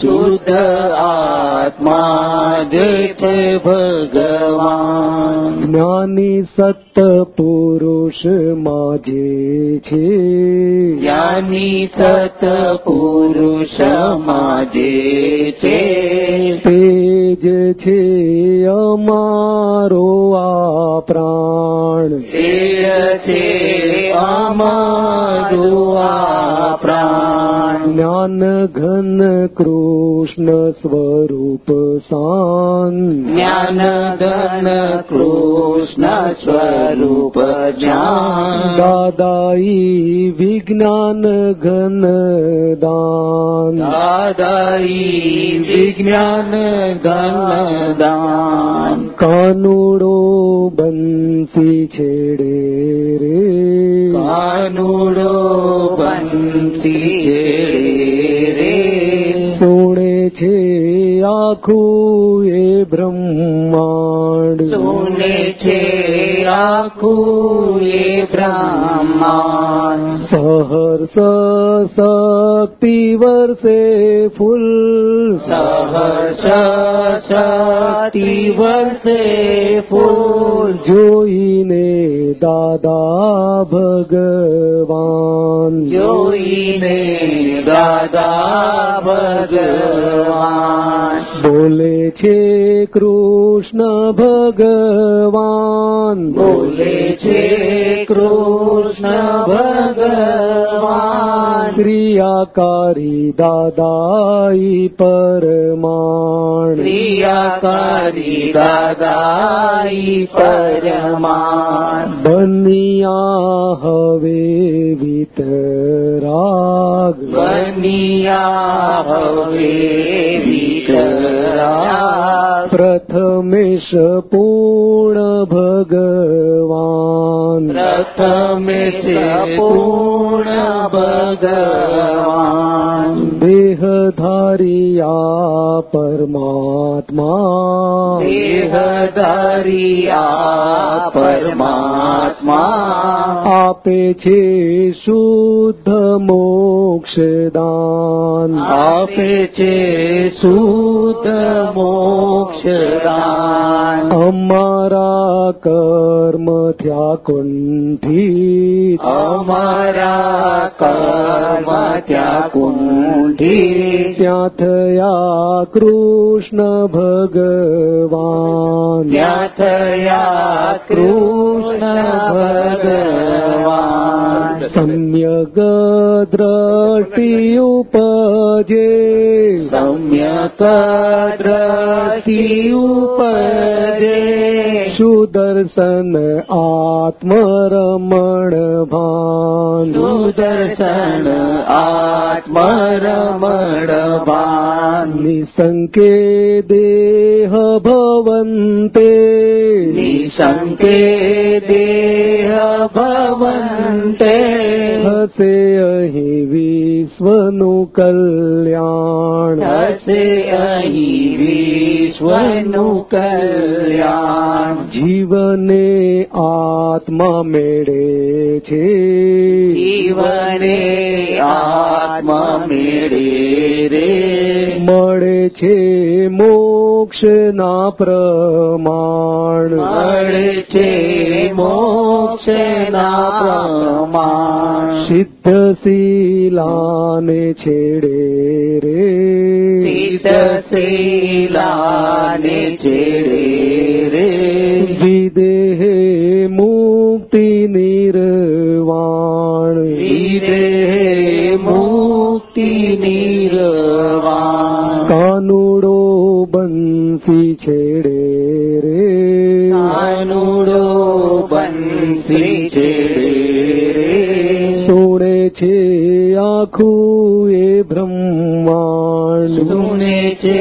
શુદ્ધ આત્મા જે છે ભગવાન જ્ઞાની સત પુરુષ માજે છે જ્ઞાની સત પુરુષ માજે છે તેજ છે અમારો આ પ્રાણ તેજ છે અમારું પ્રાણ જ્ઞાન ઘન કૃષ્ણ સ્વરૂપ સાન જ્ઞાન ઘન કૃષ્ણ સ્વરૂપ જ્ઞાન દાદાઈ વિજ્ઞાન ઘન દાન દાદાઈ વિજ્ઞાન ઘન દાન કાનુડો બંસી છેડે રે કાનુડો બંસી રે સોડે છે આખું એ બ્રહ્માંડ સુને છે આખું એ બ્રહ્માંડ સહર્ષ શક્તિ વર્ષે ફૂલ સહર્ષ શક્તિ વર્ષે ફૂલ જોઈને દાદા ભગવાન જોઈને દાદા ભગવાન બોલે છે કૃષ્ણ ભગવાન. બોલે છે કૃષ્ણ ભગવાન. ક્રિયાકારી દાદાઈ પરમાણ. ક્રિયાકારી દાદાઈ પરમાણ. બનિયા હવે વિતરાગ બનિયા હવે વિકરાગ પ્રથમેશ પૂર્ણ ભગવાન. પ્રથમે છે પૂર્ણ ભગવાન. દેહધારિયા પરમાત્મા. દેહધારી आपे પરમાત્મા. આપે છે શુદ્ધ મોક્ષદાન. આપે અમારા કર્મ થયા કુંઠી. અમારા કર્મ ત્યાં કુંઠી. ત્યાં થયા કૃષ્ણ ભગવાન. ત્યાં થયા કૃષ્ણ ભગવાન. સમ્યગ દ્રષ્ટિ ઉપજે. સમ્યક દ્રષ્ટિ ઉપજે. સુદર્શન આત્મરમણ ભાન સુદર્શન આત્મરમણ ભાન નિસંકે દેહ ભવન્તે નિસંકે દેહ ભવન્તે હસે અહી વિશ્વનું કલ્યાણ હસે અહીં વિશ્વનું કલ્યાણ જીવને આત્મા મેળે છે. જીવને આત્મા મેળે રે. મળે છે મોક્ષના પ્રમાણ. મળે છે મોક્ષના પ્રમાણ. સિદ્ધ શીલાને છેડે રે. સિદ્ધ શીલાને છેડે રે. વિદેહ મુક્તિ નિર્વાણ. વિદેહ મુક્તિ કાનુડો બંસી છેડે રે. કાનુડો બંસી છેડે રે. સોણે છે આખું એ બ્રહ્માંડ સુને છે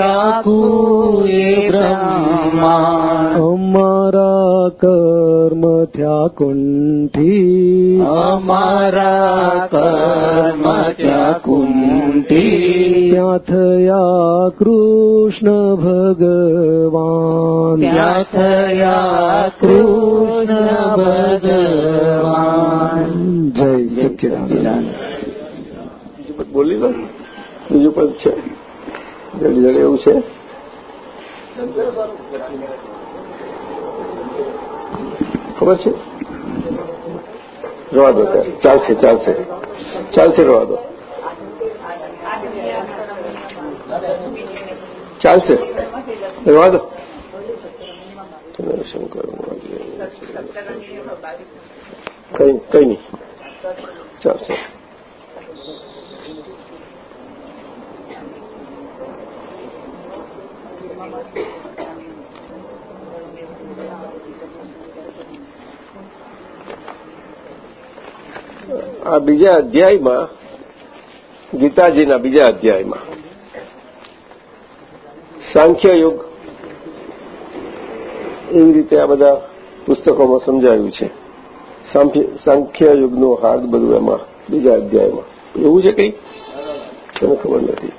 આખું એ બ્રહ્માંડ અમારા કર્મ થયા કુંઠી અમારા કર્મ થયા કુંઠી ત્યાં થયા કૃષ્ણ ભગવાન ત્યાં થયા કૃષ્ણ ભગવાન જય સચિદાન બોલી લો બીજું પદ છે. જડી જડે એવું છે. ખબર છે? રવા દો. ચાલશે ચાલશે. ચાલશે રવા દો. ચાલશે. રવા દો. શંકર કઈ કઈ નહીં. ચાલશે. આ બીજા અધ્યાયમાં ગીતાજીના બીજા અધ્યાયમાં સાંખ્યયુગ એવી રીતે આ બધા પુસ્તકોમાં સમજાયું છે. સાંખ્ય- સાંખ્ય હાર્દ બધું એમાં બીજા અધ્યાયમાં. એવું છે કંઈ? મને ખબર નથી.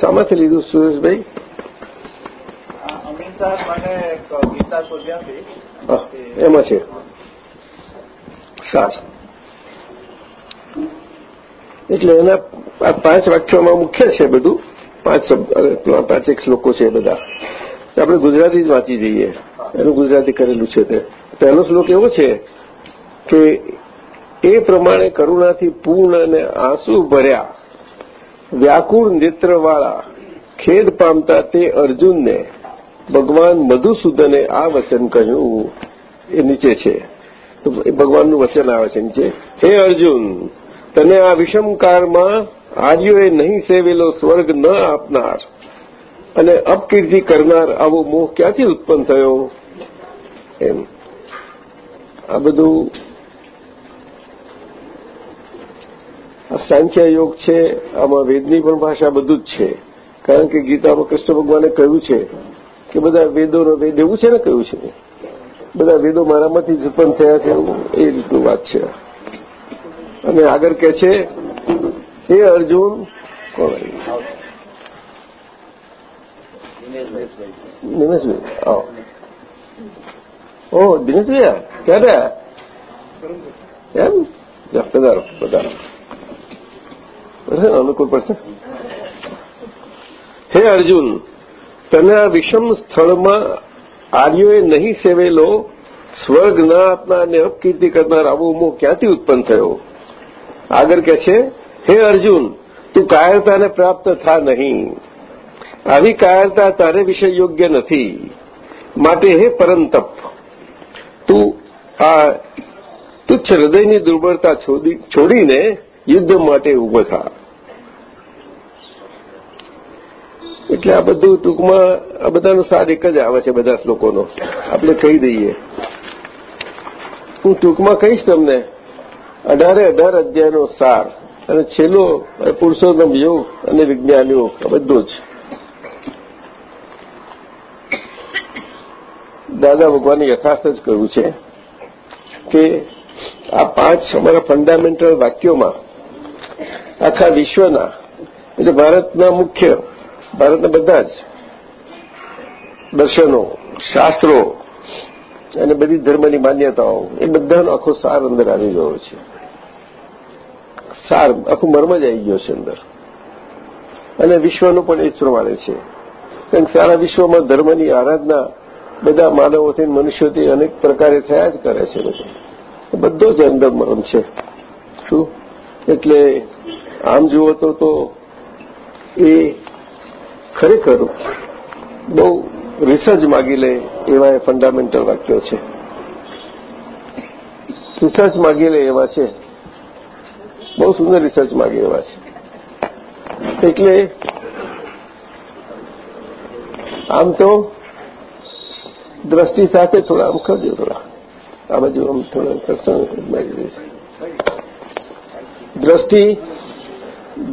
શામાંથી લીધું સુરેશભાઈ? અમીન સાહેબ મને ગીતા શોધ્યા હતી હા, એમાં છે. સારું. એટલે એના આ પાંચ વાક્યોમાં મુખ્ય છે બધું. પાંચ શબ્દ પાંચેક શ્લોકો છે બધા. આપણે ગુજરાતી જ વાંચી જઈએ. એનું ગુજરાતી કરેલું છે તે. પહેલો શ્લોક એવો છે કે એ પ્રમાણે કરુણાથી પૂર્ણ અને આંસુ ભર્યા વ્યાકુળ નેત્રવાળા ખેદ પામતા તે અર્જુનને ભગવાન મધુસૂદને આ વચન કહ્યું, એ નીચે છે. તો ભગવાનનું વચન આવે છે નીચે હે અર્જુન, તને આ વિષમકાળમાં આર્યોએ નહીં સેવેલો સ્વર્ગ ન આપનાર અને અપકીર્તિ કરનાર આવો મોહ ક્યાંથી ઉત્પન્ન થયો? એમ. આ બધું આ સાંખ્ય યોગ છે, આમાં વેદની પણ ભાષા બધું જ છે. કારણ કે ગીતામાં કૃષ્ણ ભગવાને કહ્યું છે કે બધા વેદોનો વેદ એવું છે ને કહ્યું છે? બધા વેદો મારામાંથી જ ઉત્પન્ન થયા છે એ રીતનું વાત છે. અને આગળ કે છે, હે અર્જુન દિનેશભાઈ. આવો ઓ દિનેશભાઈ ક્યારે એમ? પધારો. પધારો, અનુકૂળ પડશે. હે અર્જુન તને આ વિષમ સ્થળમાં આર્યોએ નહીં સેવેલો સ્વર્ગ ન આપનાર અને અપકીર્તિ કરનાર આવો મોહ ક્યાંથી ઉત્પન્ન થયો? આગળ કે છે, હે અર્જુન, તું કાયરતાને પ્રાપ્ત થા નહીં. આવી કાયરતા તારે વિશે યોગ્ય નથી. માટે હે પરંતપ તું આ તુચ્છ હૃદયની દુર્બળતા છોડી- છોડીને યુદ્ધ માટે ઊભો થા. એટલે આ બધું ટૂંકમાં આ બધાનો સાર એક જ આવે છે બધા શ્લોકોનો આપણે કહી દઈએ. હું ટૂંકમાં કહીશ તમને, અઢારે અઢાર અધ્યાયનો સાર અને છેલ્લો પુરુષોત્તમ યોગ અને વિજ્ઞાન યોગ, આ બધું જ. દાદા ભગવાને યથાર્થ જ કહ્યું છે કે આ પાંચ અમારા ફંડામેન્ટલ વાક્યોમાં આખા વિશ્વના, એટલે ભારતના મુખ્ય ભારતના બધા જ દર્શનો, શાસ્ત્રો અને બધી ધર્મની માન્યતાઓ, એ બધાનો આખો સાર અંદર આવી ગયો છે. સાર આખું મર્મ જ આવી ગયો છે અંદર. અને વિશ્વનું પણ એ જ પ્રમાણે છે. કારણ કે સારા વિશ્વમાં ધર્મની આરાધના બધા માનવોથી મનુષ્યોથી અનેક પ્રકારે થયા જ કરે છે બધું. બધો જ અંદર મરમ છે. શું? એટલે આમ જુઓ તો એ ખરેખર બહુ રિસર્ચ માગી લે એવા એ ફંડામેન્ટલ વાક્યો છે. રિસર્ચ માગી લે એવા છે. બહુ સુંદર રિસર્ચ માગે એવા છે. એટલે આમ તો દ્રષ્ટિ સાથે થોડા આમ કરજો થોડા. આ બાજુ આમ થોડા પ્રસંગ દ્રષ્ટિ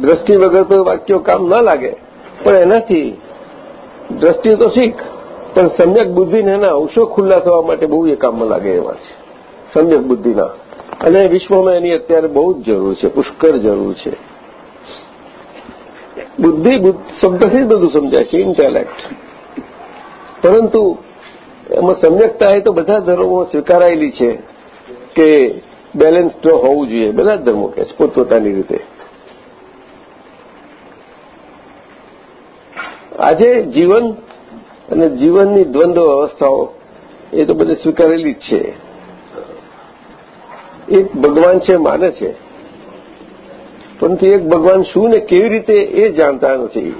દ્રષ્ટિ વગર તો વાક્યો કામ ના લાગે. પણ એનાથી દ્રષ્ટિ તો શીખ, પણ સમ્યક બુદ્ધિને એના અંશો ખુલ્લા થવા માટે બહુ એ કામમાં લાગે એવા છે. સમ્યક બુદ્ધિના. અને વિશ્વમાં એની અત્યારે બહુ જ જરૂર છે, પુષ્કળ જરૂર છે. બુદ્ધિ શબ્દથી બધું સમજાય છે ઇન્ટેલેક્ટ પરંતુ એમાં સમ્યકતા એ તો બધા ધર્મોમાં સ્વીકારાયેલી છે કે બેલેન્સ તો હોવું જોઈએ, બધા જ ધર્મો કહે છે, પોતપોતાની રીતે. આજે જીવન અને જીવનની દ્વંદ્વ અવસ્થાઓ એ તો બધે સ્વીકારેલી જ છે. એક ભગવાન છે, માને છે. પરંતુ એક ભગવાન શું ને કેવી રીતે એ જાણતા નથી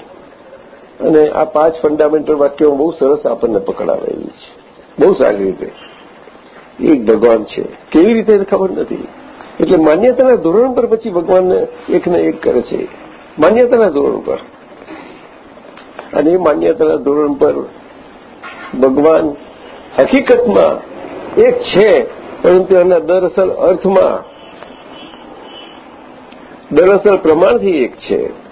અને આ પાંચ ફંડામેન્ટલ વાક્યો બહુ સરસ આપણને પકડાવેલી છે. બહુ સારી રીતે. એક ભગવાન છે. કેવી રીતે ખબર નથી. એટલે માન્યતાના ધોરણ પર પછી ભગવાનને એકને એક કરે છે. માન્યતાના ધોરણ પર. અને માન્યતાના ધોરણ પર ભગવાન હકીકતમાં એક છે, પરંતુ એના દરઅસલ અર્થમાં દરઅસલ પ્રમાણથી એક છે.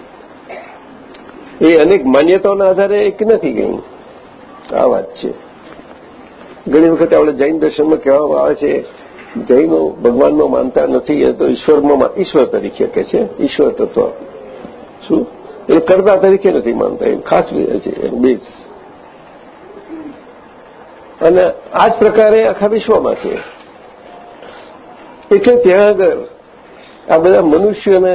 એ અનેક માન્યતાઓના આધારે એક નથી ગઈ આ વાત છે. ઘણી વખત આપણે જૈન દર્શનમાં કહેવામાં આવે છે, જૈનો ભગવાનમાં માનતા નથી તો ઈશ્વરમાં ઈશ્વર તરીકે કે છે, ઈશ્વર તત્વ. શું? એ કરતા તરીકે નથી માનતા. એ ખાસ છે એનું અને આ જ પ્રકારે આખા વિશ્વમાં છે. એટલે ત્યાં આગળ આ બધા મનુષ્યને,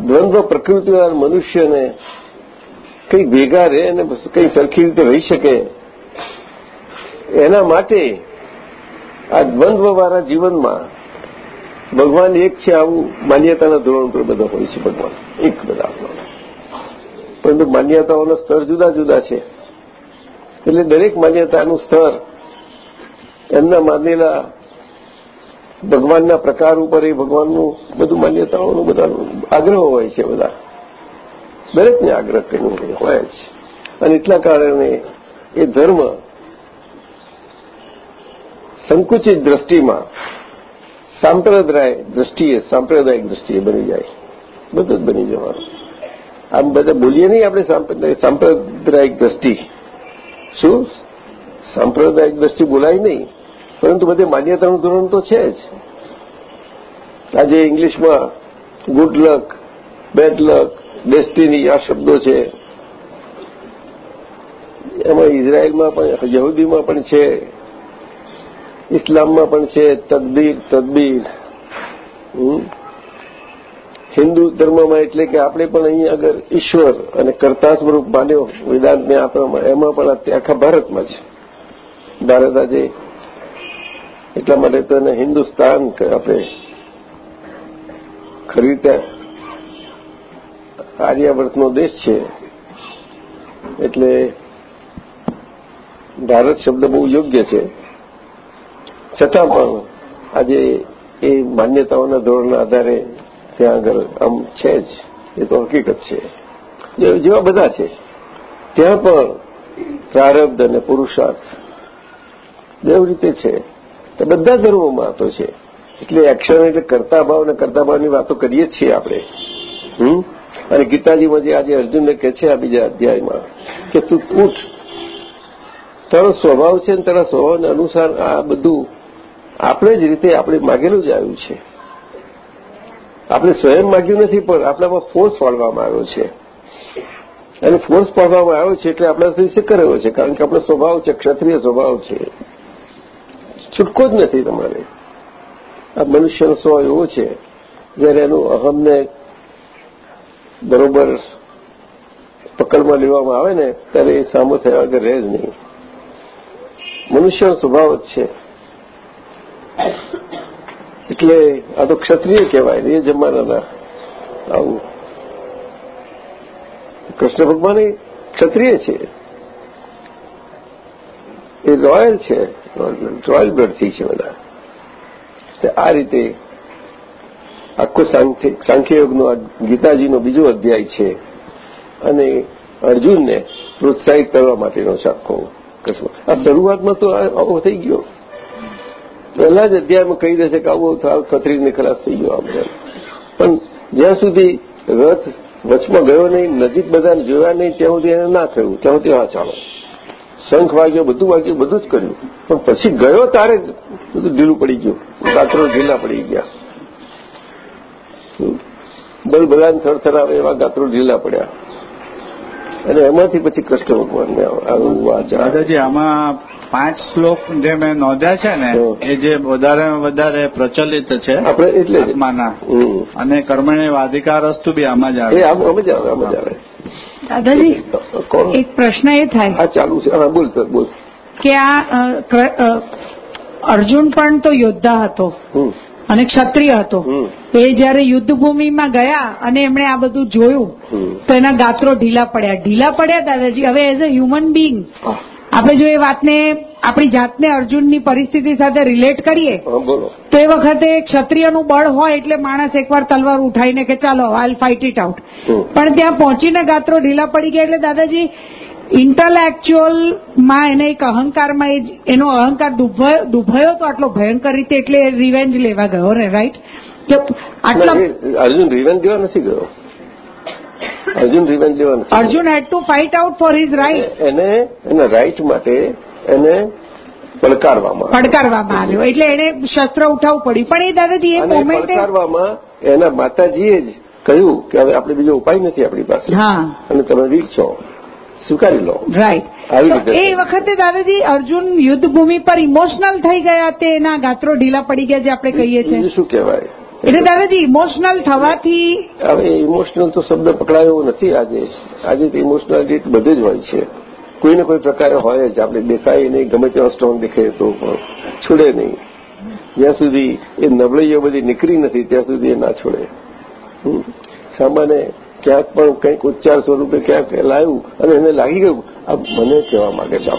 દ્વંદ્વ પ્રકૃતિવાળા મનુષ્યને કંઈ ભેગા રહે અને કંઈ સરખી રીતે રહી શકે, એના માટે આ દ્વંદ્વવાળા જીવનમાં ભગવાન એક છે આવું માન્યતાના ધોરણ પર બધા હોય છે ભગવાન. એક બધા પરંતુ માન્યતાઓના સ્તર જુદા જુદા છે. એટલે દરેક માન્યતાનું સ્તર એમના માનેલા ભગવાનના પ્રકાર ઉપર એ ભગવાનનું બધું માન્યતાઓનું બધા આગ્રહ હોય છે બધા. દરેકને આગ્રહ કર્યો હોય જ. અને એટલા કારણે એ ધર્મ સંકુચિત દ્રષ્ટિમાં સાંપ્રદાય દ્રષ્ટિએ સાંપ્રદાયિક દ્રષ્ટિએ બની જાય. બધું જ બની જવાનું. આમ બધા બોલીએ નહીં આપણે સાંપ્રદાયિક દ્રષ્ટિ. શું? સાંપ્રદાયિક દ્રષ્ટિ બોલાય નહીં. પરંતુ બધે માન્યતાનું ધોરણ તો છે જ. આજે ઇંગ્લિશમાં good luck bad luck destiny આ શબ્દો છે. એમાં ઇઝરાયલમાં પણ, યહૂદીમાં પણ છે. ઇસ્લામમાં પણ છે. તદબીર. તદબીર હિન્દુ ધર્મમાં એટલે કે આપણે પણ અહીં આગળ ઈશ્વર અને કરતા સ્વરૂપ માન્યો વેદાંતને આપવામાં એમાં પણ આખા ભારતમાં છે. ભારત આજે એટલા માટે તો એને હિન્દુસ્તાન આપણે ખરી રીતે આર્યાવર્તનો દેશ છે. એટલે ભારત શબ્દ બહુ યોગ્ય છે. છતાં પણ આજે એ માન્યતાઓના ધોરણના આધારે ત્યાં આગળ આમ છે જ. એ તો હકીકત છે. જેવા બધા છે. ત્યાં પણ પ્રારબ્ધ અને પુરુષાર્થ દેવ રીતે છે. તો બધા ધર્મોમાં તો છે. એટલે એક્શન એટલે કરતા ભાવ અને કરતા ભાવની વાતો કરીએ જ છીએ આપણે. હમ? અને ગીતાજીમાં જે આજે અર્જુનને કહે છે આ બીજા અધ્યાયમાં કે તું ઉઠ. તારો સ્વભાવ છે ને તારા સ્વભાવને અનુસાર આ બધું આપણે જ રીતે આપણે માગેલું જ આવ્યું છે. આપણે સ્વયં માગ્યું નથી, પણ આપણામાં ફોર્સ પાડવામાં આવ્યો છે. અને ફોર્સ પાડવામાં આવ્યો છે એટલે આપણાથી શીખ રહ્યો છે, કારણ કે આપણો સ્વભાવ છે, ક્ષત્રિય સ્વભાવ છે. છૂટકો જ નથી તમારે. આ મનુષ્યનો સ્વભાવ એવો છે, જ્યારે એનું અહમને બરોબર પકડમાં લેવામાં આવે ને, ત્યારે એ સામો થયા વગર રહે જ નહીં. મનુષ્યનો સ્વભાવ જ છે. એટલે આ તો ક્ષત્રિય કહેવાય, એ જમાનાના આવું. કૃષ્ણ ભગવાન ક્ષત્રિય છે. એ રોયલ છે, રોયલ બ્લડથી છે બધા. આ રીતે આખો સાંખ્યયોગનો ગીતાજીનો બીજો અધ્યાય છે. અને અર્જુનને પ્રોત્સાહિત કરવા માટેનો છે આખો આ શરૂઆતમાં તો આવો થઈ ગયો. પહેલા જ અધ્યાયમાં કહી દેશે કે આવું થાવ ખતરીને ખલાસ થઈ ગયો આમ પણ જ્યાં સુધી રથ વચમાં ગયો નહીં, નજીક બધાને જોયા નહીં, ત્યાં સુધી એને ના થયું. ત્યાં સુધી હા, ચાલો. શંખ વાગ્યો, બધું વાગ્યું, બધું જ કર્યું. પણ પછી ગયો તારે, બધું ઢીલું પડી ગયું. રાત્રો ઢીલા પડી ગયા. બલ બધાને થરથરાવે એવા ગાત્રો ઢીલા પડ્યા. અને એમાંથી પછી કૃષ્ણ ભગવાનને આવું વાંચા દાદાજી આમાં પાંચ શ્લોક જે મેં નોંધ્યા છે ને એ જે વધારે વધારે પ્રચલિત છે આપણે એટલે જ. આત્માના. અને કર્મણે વાધિકાર વસ્તુ બી આમાં જ આવે. આમ જ આવે આમ જ આવે. દાદાજી એક પ્રશ્ન એ થાય હા ચાલુ છે. હા બોલ સર બોલ. કે આ અર્જુન પણ તો યોદ્ધા હતો. અને ક્ષત્રિય હતો. એ જયારે યુદ્ધ ભૂમિમાં ગયા અને એમણે આ બધું જોયું તો એના ગાત્રો ઢીલા પડ્યા. ઢીલા પડ્યા દાદાજી હવે એઝ અ હ્યુમન બિંગ આપણે જો એ વાતને આપણી જાતને અર્જુનની પરિસ્થિતિ સાથે રિલેટ કરીએ તો એ વખતે ક્ષત્રિયનું બળ હોય એટલે માણસ એકવાર તલવાર ઉઠાઈને કે ચાલો આઈલ ફાઇટ ઇટ આઉટ પણ ત્યાં પહોંચીને ગાત્રો ઢીલા પડી ગયા એટલે દાદાજી ઇન્ટલેક્ચ્યુઅલમાં એને એક અહંકારમાં એનો અહંકાર દુભ- દુભયો તો આટલો ભયંકર રીતે એટલે રિવેન્જ લેવા ગયો ને રાઈટ કે આટલા અર્જુન રિવેન્જ લેવા નથી ગયો. અર્જુન રિવેન્જ લેવા નથી Arjun had to fight out for his right એને એના રાઈટ માટે એને પડકારવામાં પડકારવામાં આવ્યો. એટલે એને શસ્ત્ર ઉઠાવવું પડ્યું. પણ એ દાદાજી એ મોમેન્ટ પડકારવામાં એના માતાજીએ જ કહ્યું કે હવે આપણે બીજો ઉપાય નથી આપણી પાસે. હા. અને તમે વીર છો સ્વીકારી લો. રાઈટ એ વખતે દાદાજી અર્જુન યુદ્ધ ભૂમિ પર ઇમોશનલ થઈ ગયા તે એના ગાત્રો ઢીલા પડી ગયા જે આપણે કહીએ છીએ. શું કહેવાય? એટલે દાદાજી ઇમોશનલ થવાથી હવે ઇમોશનલ તો શબ્દ પકડાયો નથી આજે. આજે તો ઇમોશનાલિટી બધે જ હોય છે. કોઈને કોઈ પ્રકારે હોય જ. આપણે દેખાય નહીં ગમે તેવા સ્ટ્રોંગ દેખાય તો પણ છોડે નહીં. જ્યાં સુધી એ નબળાઈઓ બધી નીકળી નથી ત્યાં સુધી એ ના છોડે. સામાન્ય ક્યાંક પણ કંઈક ઉચ્ચાર સ્વરૂપે ક્યાંક લાવ્યું અને એને લાગી ગયું. આ મને કહેવા માંગે છે.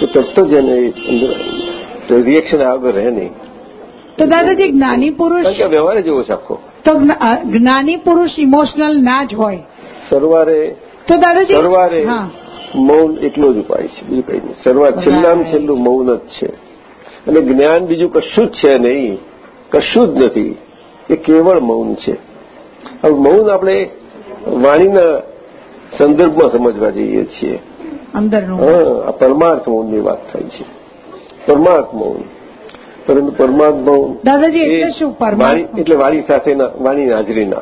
તો તરત જ એને અંદર રિએક્શન આગળ રહે નહીં. તો દાદાજી જ્ઞાની પુરુષ વ્યવહાર જ એવો છે આખો. તો જ્ઞાની પુરુષ ઇમોશનલ ના જ હોય. સરવારે તો દાદાજી સરવારે હા. મૌન એટલો જ ઉપાય છે. બીજું કઈ નહીં. સરવાર છેલ્લામાં છેલ્લું મૌન જ છે. અને જ્ઞાન બીજું કશું જ છે નહીં. કશું જ નથી. એ કેવળ મૌન છે. હવે મૌન આપણે વાણીના સંદર્ભમાં સમજવા જઈએ છીએ. હા આ પરમાર્થ મૌનની વાત થાય છે. પરમાર્થ મૌન. પરંતુ પરમાર્થ મૌન દાદાજી એટલે શું વાણી પરમાત્મા એટલે વાણી સાથેના વાણીની હાજરીના.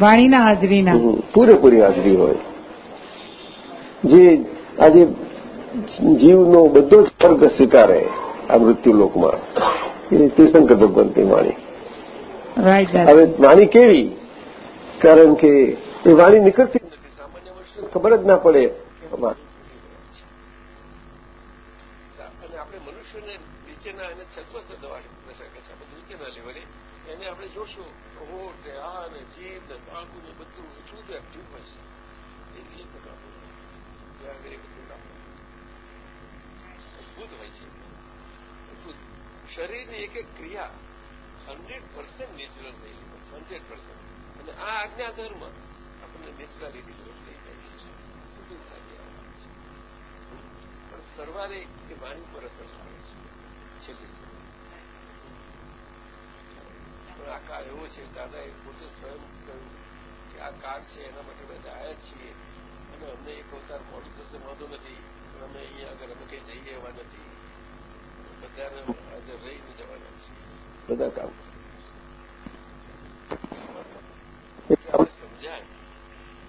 વાણીના હાજરીના. પૂરેપૂરી હાજરી હોય. જે આજે જીવનો બધો જ વર્ગ સ્વીકારે આ મૃત્યુલોકમાં એ તીર્થંકર ભગવંતની વાણી હવે વાણી કેવી? કારણ કે એ વાણી નીકળતી ખબર જ ના પડે અને આપણે મનુષ્યને નીચેના એને છત્વસ્ત દવા શકે છે બધું નીચેના લેવલે એને આપણે જોશું હોઠ ને આ ને જીભ ને બાળકું ને બધું એટલું તો એક્ટિવ હોય છે. એ એક આપણું ત્યાં બધું અદભુત હોય છે. અદભુત. શરીરની એક એક ક્રિયા હંડ્રેડ પર્સન્ટ નેચરલ થયેલી હોય હંડ્રેડ પર્સન્ટ અને આ આજ્ઞા સીધું ચાલી છે પણ સરવારે એ વાણી પર અસર થાય છે છેલ્લે પણ આ કાળ એવો છે દાદાએ પોતે સ્વયં કહ્યું કે આ કાળ છે એના માટે બધા આવ્યા છીએ અને અમને એક અવતાર મોડું થશે વાંધો નથી પણ અમે અહીંયા આગળ અમે કઈ જઈએ એવા નથી બધાને આજે રહીને જવાના છીએ બધા કામ આપણે સમજાય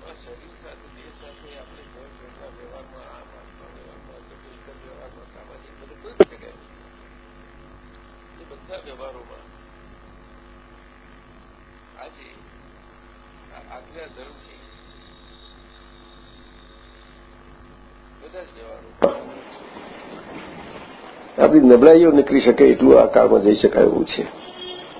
આ શરીર સાથે દેહ સાથે આપણે ઘર ઘરના વ્યવહારમાં આ વાતના વ્યવહારમાં કે ઇતર વ્યવહારમાં સામાજિક બધે કોઈ પણ જગ્યાએ એ બધા વ્યવહારોમાં આજે બધા જ વ્યવહારોમાં આપણી નબળાઈઓ નીકળી શકે એટલું આ કાળમાં જઈ શકાય એવું છે.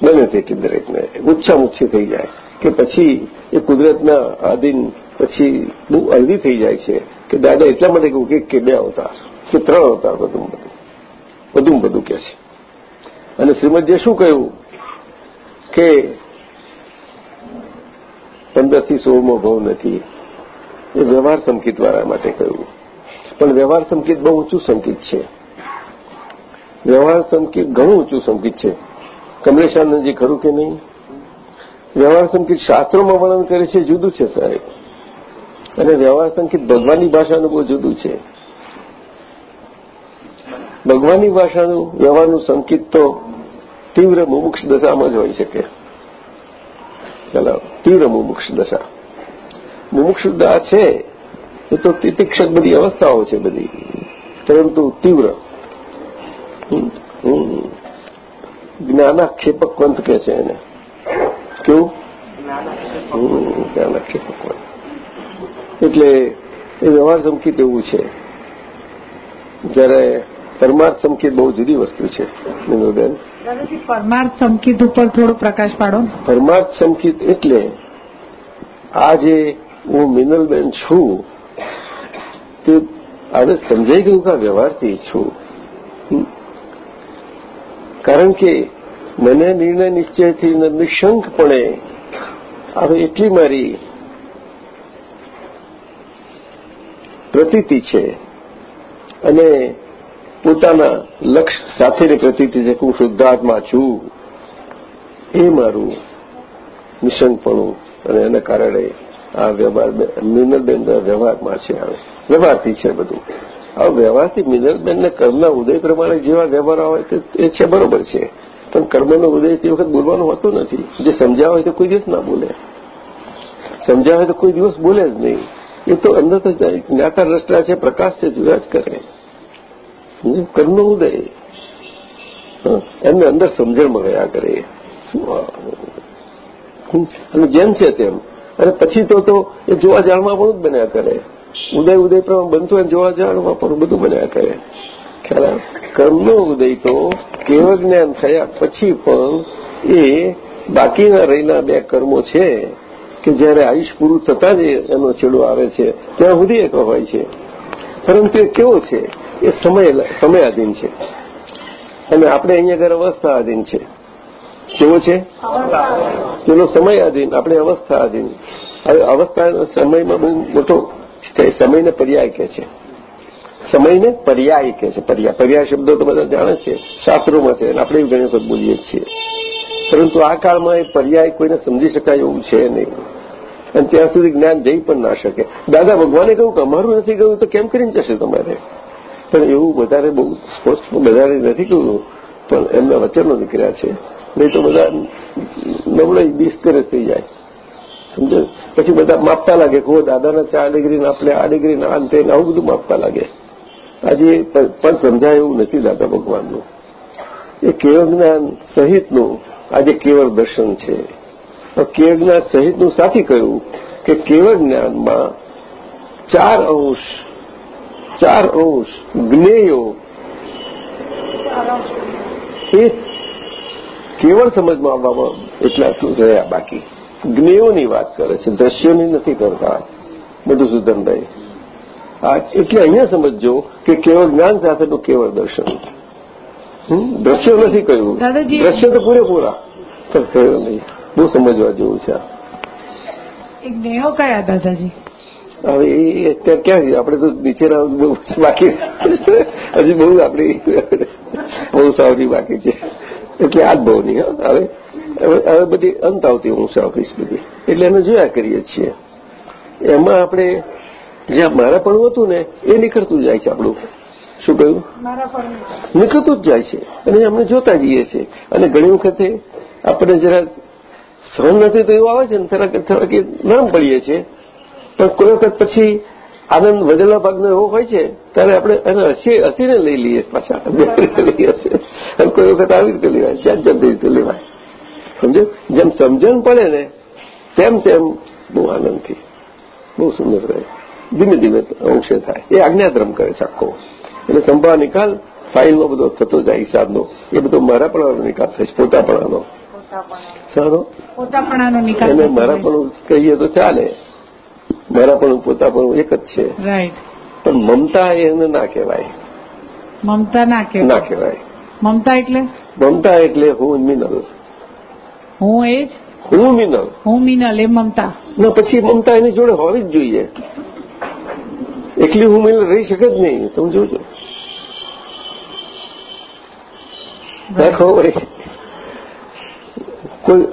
બને તેથી દરેકને ઓછામાં ઓછી થઈ જાય કે પછી એ કુદરતના આધીન પછી બહુ હળવી થઈ જાય છે કે દાદા એટલા માટે કહું કે કે બે અવતાર, કે ત્રણ અવતાર બધું બધું. બધું બધું કે છે. અને શ્રીમદજીએ શું કહ્યું? કે પંદરથી સોળમો ભાવ નથી. એ વ્યવહાર સંકેત વાળા માટે કહ્યું. પણ વ્યવહાર સંકેત બહુ ઊંચું સંકેત છે. વ્યવહાર સંકેત ઘણું ઊંચું સંકેત છે. કમલેશાનંદજી ખરું કે નહીં? વ્યવહાર સંકેત શાસ્ત્રોમાં વર્ણન કરે છે, જુદું છે સાહેબ. અને વ્યવહાર સંકેત ભગવાનની ભાષાનું બહુ જુદું છે. ભગવાનની ભાષાનું વ્યવહારનું સંકેત તો તીવ્ર મુમુક્ષ દશામાં જ હોઈ શકે. ચાલો તીવ્ર મુમુક્ષ દશા મુમુક્ષ દશા છે એ તો તિતિક્ષક બધી અવસ્થાઓ છે બધી પરંતુ તીવ્ર હમ, હમ. જ્ઞાનાક્ષેપક પંથ કે છે એને કેવું હમ, જ્ઞાનાક્ષેપક એટલે એ વ્યવહાર સંકેત એવું છે જ્યારે પરમાર્થ સંકેત બહુ જુદી વસ્તુ છે મિનલબેન દાદાજી, પરમાર્થ સંકિત ઉપર થોડો પ્રકાશ પાડો. પરમાર્થ સંકિત એટલે આ જે હું મિનલબેન છું, તે હવે સમજાઈ ગયું કે વ્યવહારથી છું. કારણ કે મને નિર્ણય નિશ્ચયથી નિશંકપણે હવે એટલી મારી પ્રતીતિ છે. અને પોતાના લક્ષ્ય સાથેની પ્રતીતિ છે હું શુદ્ધાત્મા છું. એ મારું નિશંકપણું અને એના કારણે આ વ્યવહાર મિનલબેનના વ્યવહારમાં છે આવે વ્યવહારથી છે બધું. આ વ્યવહારથી મિનલબેનને કર્મના ઉદય પ્રમાણે જેવા વ્યવહાર હોય એ છે બરોબર છે. પણ કર્મનો ઉદય તે વખત બોલવાનું હોતું નથી. જે સમજાવે હોય તો કોઈ દિવસ ના બોલે. સમજાવે તો કોઈ દિવસ બોલે જ નહીં. એ તો અંદર તો જ્ઞાતા દ્રષ્ટા છે, પ્રકાશ છે જુદા જ કરે. સમજ્યું? કર્મનો ઉદય એમને અંદર સમજણમાં ગયા કરે. અને જેમ છે તેમ. અને પછી તો તો એ જોવા જાણમાં પણ બન્યા કરે. ઉદય ઉદય પ્રમાણ બનતું હોય જોવા જાણમાં પણ બધું બન્યા કરે. ખ્યાલ કર્મનો ઉદય તો કેવળ જ્ઞાન થયા પછી પણ એ બાકીના રહેલા બે કર્મો છે કે જયારે આયુષ પૂરું થતાં જ એનો છેડો આવે છે, ત્યાં સુધી એક હોય છે. પરંતુ એ કેવો છે? એ સમય છે. અને આપણે અહીંયા આગળ અવસ્થા છે. કેવો છે? પેલો સમય આપણે અવસ્થા અવસ્થા સમયમાં બહુ મોટો સમયને પર્યાય કે છે. સમયને પર્યાય કે છે, પર્યાય. પર્યાય શબ્દો તો બધા જાણે છે, શાસ્ત્રોમાં છે, અને આપણે ઘણી વખત બોલીએ છીએ. પરંતુ આ કાળમાં એ પર્યાય કોઈને સમજી શકાય એવું છે નહીં. અને ત્યાં સુધી જ્ઞાન જઈ પણ ના શકે. દાદા, ભગવાને કહ્યું કે અમારું નથી ગયું, તો કેમ કરીને જશે તમારે? પણ એવું વધારે બહુ સ્પષ્ટ વધારે નથી કહ્યું પણ એમના વચનો નીકળ્યા છે. નહીં તો બધા નબળાઈ ડિસ્કરેજ થઈ જાય. સમજો? પછી બધા માપતા લાગે કહો દાદાના ચાર ડિગ્રીને આપણે આ ડિગ્રીને આ અંતે આવું બધું માપતા લાગે. આજે પણ સમજાય એવું નથી દાદા ભગવાનનું. એ કેવળ જ્ઞાન સહિતનું આજે કેવળ દર્શન છે. કેવળ જ્ઞાન સહિતનું સાથી કહ્યું કે કેવળ જ્ઞાનમાં ચાર અંશ ચાર અંશ જ્ઞેયો. એ કેવળ સમજમાં આવવામાં એટલા રહ્યા બાકી. જ્ઞેયોની વાત કરે છે દ્રશ્યોની નથી કરતા. મધુસૂદનભાઈ આ એટલે અહીંયા સમજજો કે કેવળ જ્ઞાન સાથેનું કેવળ દર્શન? દ્રશ્યો નથી કહ્યું દ્રશ્ય દ્રશ્યો તો પૂરેપૂરા. પણ કહ્યું નહીં. બહુ સમજવા જેવું છે. એક નેહો કયા દાદાજી? હવે એ અત્યારે ક્યાં છે આપણે તો નીચેના બહુ બાકી હજી બહુ આપણી બહુ સાવરી બાકી છે. એટલે આ જ બહુ નહીં હં. હવે હવે- બધી અંત આવતી હું ઓફિસ બધી. એટલે એને જોયા કરીએ છીએ. એમાં આપણે જ્યાં મારા પણ હતું ને એ નીકળતું જાય છે આપણું. શું કહ્યું? નીકળતું જ જાય છે. અને અમે જોતા જઈએ છીએ. અને ઘણી વખતે આપણે જરા સહન નથી તો એવું આવે છે ને થોડાક થોડાક નરમ પડીએ છીએ. પણ કોઈ વખત પછી આનંદ વધેલા ભાગનો એવો હોય છે ત્યારે આપણે એને હસી હસીને લઈ લઈએ પાછા. રીતે અને કોઈ વખત આવી રીતે લેવાય. જ્યાં જલ્દી રીતે લેવાય. સમજો જેમ સમજણ પડે ને તેમ તેમ બહુ આનંદથી બહુ સુંદર રહે. ધીમે ધીમે અંશે થાય. એ આજ્ઞાધર્મ કરે છે આખો. એટલે સંભાળ નિકાલ ફાઇલનો બધો થતો જાય હિસાબનો. એ બધો મારા પણ નિકાલ થાય છે પોતાપણાનો. સારો? પોતાપણાનો નિકાલ એને મારાપણું કહીએ તો ચાલે. મારાપણું પણ એક જ છે. રાઈટ પણ મમતા એને ના કહેવાય. મમતા ના કહેવાય. ના કહેવાય. મમતા એટલે? મમતા એટલે હું મિનલ. હું એ જ? હું મિનલ. હું મિનલ એ મમતા. ના પછી મમતા એની જોડે હોવી જ જોઈએ. એટલી હું મિનલ રહી શકે જ નહીં તમે જોજો. દેખો કોઈ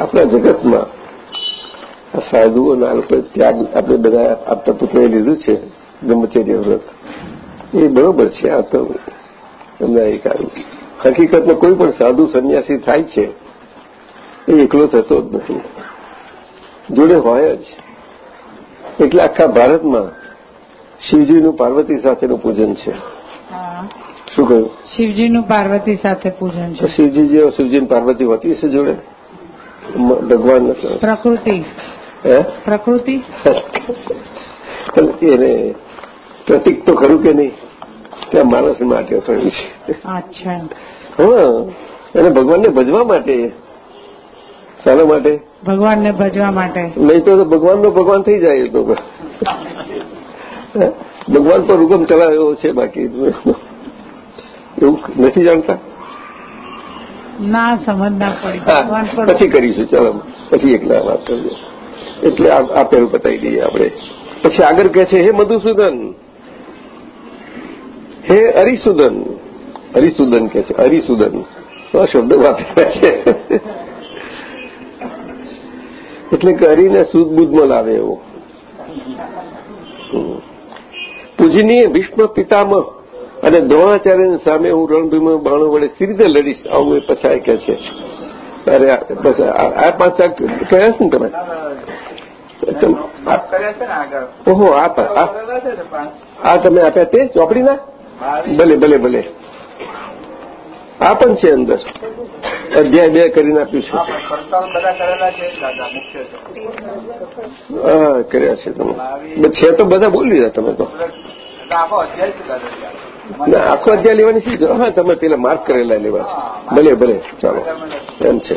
આપણા જગતમાં આ સાધુઓના આ લોકો ત્યાગ આપણે બધા આપતા પુત્રએ લીધું છે બ્રહ્મચર્ય વ્રત. એ બરોબર છે આ તો એમના એક હકીકતમાં કોઈ પણ સાધુ સંન્યાસી થાય છે એ એકલો થતો જ નથી. જોડે હોય જ. એટલે આખા ભારતમાં શિવજીનું પાર્વતી સાથેનું પૂજન છે. શું કહ્યું? શિવજીનું પાર્વતી સાથે પૂજન છે. શિવજી જેવો શિવજી પાર્વતી હોતી હશે જોડે? ભગવાન નથી પ્રકૃતિ. પ્રકૃતિ? એને પ્રતિક તો ખરું કે નહીં? કે માણસ માટે થયું છે. અચ્છા. હા. એને ભગવાનને ભજવા માટે? શાના માટે? ભગવાનને ભજવા માટે. નહીં તો ભગવાનનો ભગવાન થઈ જાય તો. ભગવાન પર રૂગમ ચલાવ્યો છે બાકી. એવું નથી જાણતા? ના સમજ ના પડી. પછી કરીશું. ચાલો. પછી એકલા વાત કરજો એટલે આ પહેલું બતાવી દઈએ આપણે. પછી આગળ કહે છે, હે મધુસૂદન, હે હરિસુદન હરિસુદન કે છે હરિસુદન આ શબ્દ વાપર્યા છે. એટલે કે હરિને સુદ બુદ્ધમાં લાવે એવો. પૂજનીય ભીષ્મ પિતામહ અને દ્રોણાચાર્યની સામે હું રણભીમ બાણો વડે સી રીતે લડીશ. આવું એ પછાય કે છે. અરે આ- બસ આ પાંચ શાક કર્યા છે ને તમે ઓહો આ તમે આપ્યા તે ચોપડીના? ભલે ભલે ભલે. આ પણ છે અંદર. અધ્યાય બે કરીને આપ્યું છે. હા કર્યા છે તમે. છે તો બધા બોલી રહ્યા તમે તો. આખો અધ્યાય ના, આખો અધ્યાય લેવાની શી હા, તમે પેલા માર્ક કરેલા લેવા છે ભલે ભલે, ચાલો. એમ છે.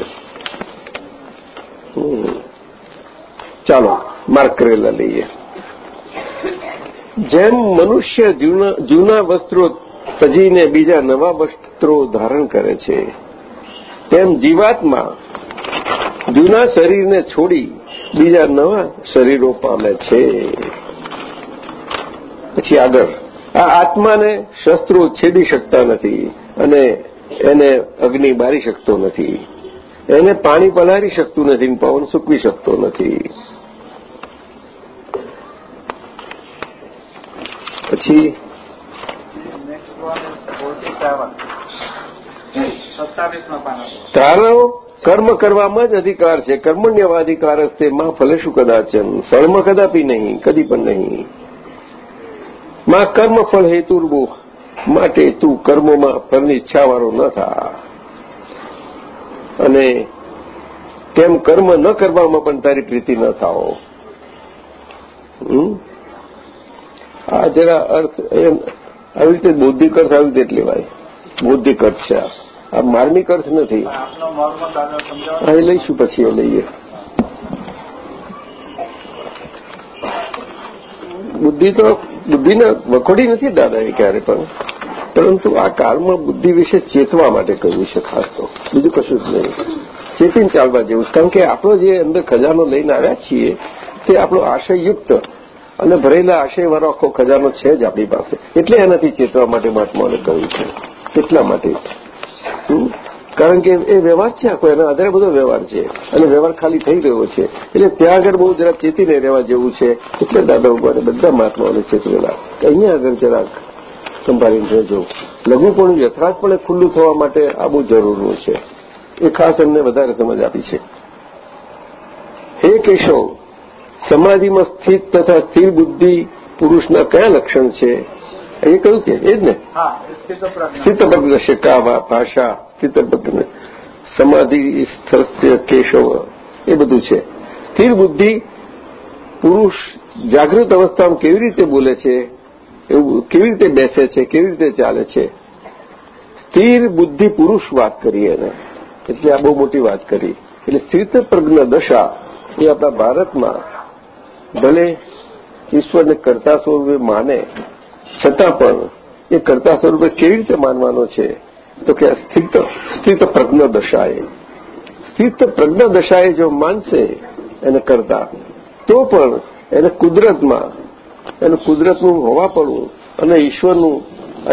ચાલો માર્ક કરેલા લઈએ. જેમ મનુષ્ય જૂના વસ્ત્રો તજીને બીજા નવા વસ્ત્રો ધારણ કરે છે, તેમ જીવાતમાં જૂના શરીરને છોડી બીજા નવા શરીરો પામે છે. પછી આગળ. આ આત્માને શસ્ત્રો છેદી શકતા નથી અને એને અગ્નિ બારી શકતો નથી. એને પાણી પલારી શકતું નથી પવન સૂકવી શકતો નથી. પછી તારો કર્મ કરવામાં જ અધિકાર છે. કર્મણ્યવાધિકાર તે માં ફલેશું કદાચન. ફળમાં કદાપી નહીં, કદી પણ નહીં. માં કર્મ ફળ હેતુર્બુ માટે તું કર્મોમાં ફળની ઈચ્છાવાળો ન થા. અને તેમ કર્મ ન કરવામાં પણ તારી પ્રીતિ ન થાઓ? આ જરા અર્થ આવી રીતે બૌદ્ધિક અર્થ આવી રીતે લેવાય. બૌદ્ધિક અર્થ છે આ. માર્મિક અર્થ નથી. એ લઈશું પછી, એ લઈએ. બુદ્ધિ તો બુદ્ધિને વખોડી નથી દાદાએ ક્યારે પણ. પરંતુ આ કાળમાં બુદ્ધિ વિશે ચેતવા માટે કહ્યું છે ખાસ તો. બીજું કશું જ નહીં. ચેતીને ચાલવા જેવું કારણ કે આપણો જે અંદર ખજાનો લઈને આવ્યા છીએ, તે આપણો આશયયુક્ત અને ભરેલા આશયવાળો આખો ખજાનો છે જ આપણી પાસે. એટલે એનાથી ચેતવા માટે મહાત્માઓને કહ્યું છે. એટલા માટે? કારણ કે એ વ્યવહાર છે આખો એના આધારે બધો વ્યવહાર છે. અને વ્યવહાર ખાલી થઈ રહ્યો છે. એટલે ત્યાં આગળ બહુ જરા ચેતીને રહેવા જેવું છે. એટલે દાદા ભગવાને બધા મહાત્માઓને ચેતવેલા અહીંયા આગળ જરાક સંભાળીને રહેજો. લઘુપણું યથાર્થપણે ખુલ્લું થવા માટે આ બહુ જરૂરનું છે. એ ખાસ એમને વધારે સમજ આપી છે. હે કેશવ, સમાધિમાં સ્થિત તથા સ્થિર બુદ્ધિ પુરુષના કયા લક્ષણ છે? એ કહ્યું કે? એ જ ને? સ્થિતભગ્ન એ સ્થિતપ્રજ્ઞ. સ્થિતપ્રજ્ઞ શિકા ભાષા સ્થિતભગ્ન સમાધિ કેશવ એ બધું છે. સ્થિર બુદ્ધિ પુરુષ જાગૃત અવસ્થામાં કેવી રીતે બોલે છે? એવું કેવી રીતે બેસે છે? કેવી રીતે ચાલે છે? સ્થિર બુદ્ધિ પુરુષ વાત કરી એને. એટલે આ બહુ મોટી વાત કરી. એટલે સ્થિતપ્રજ્ઞ દશા એ આપણા ભારતમાં ભલે ઈશ્વરને કરતા સ્વરૂપે માને છતાં પણ એ કરતા સ્વરૂપે કેવી રીતે માનવાનો છે? તો કે સ્થિત સ્થિત પ્રજ્ઞ દશાએ. સ્થિત પ્રજ્ઞ દશાએ જો માનશે એને કરતા, તો પણ એને કુદરતમાં, એનું કુદરતનું હોવાપણું અને ઈશ્વરનું,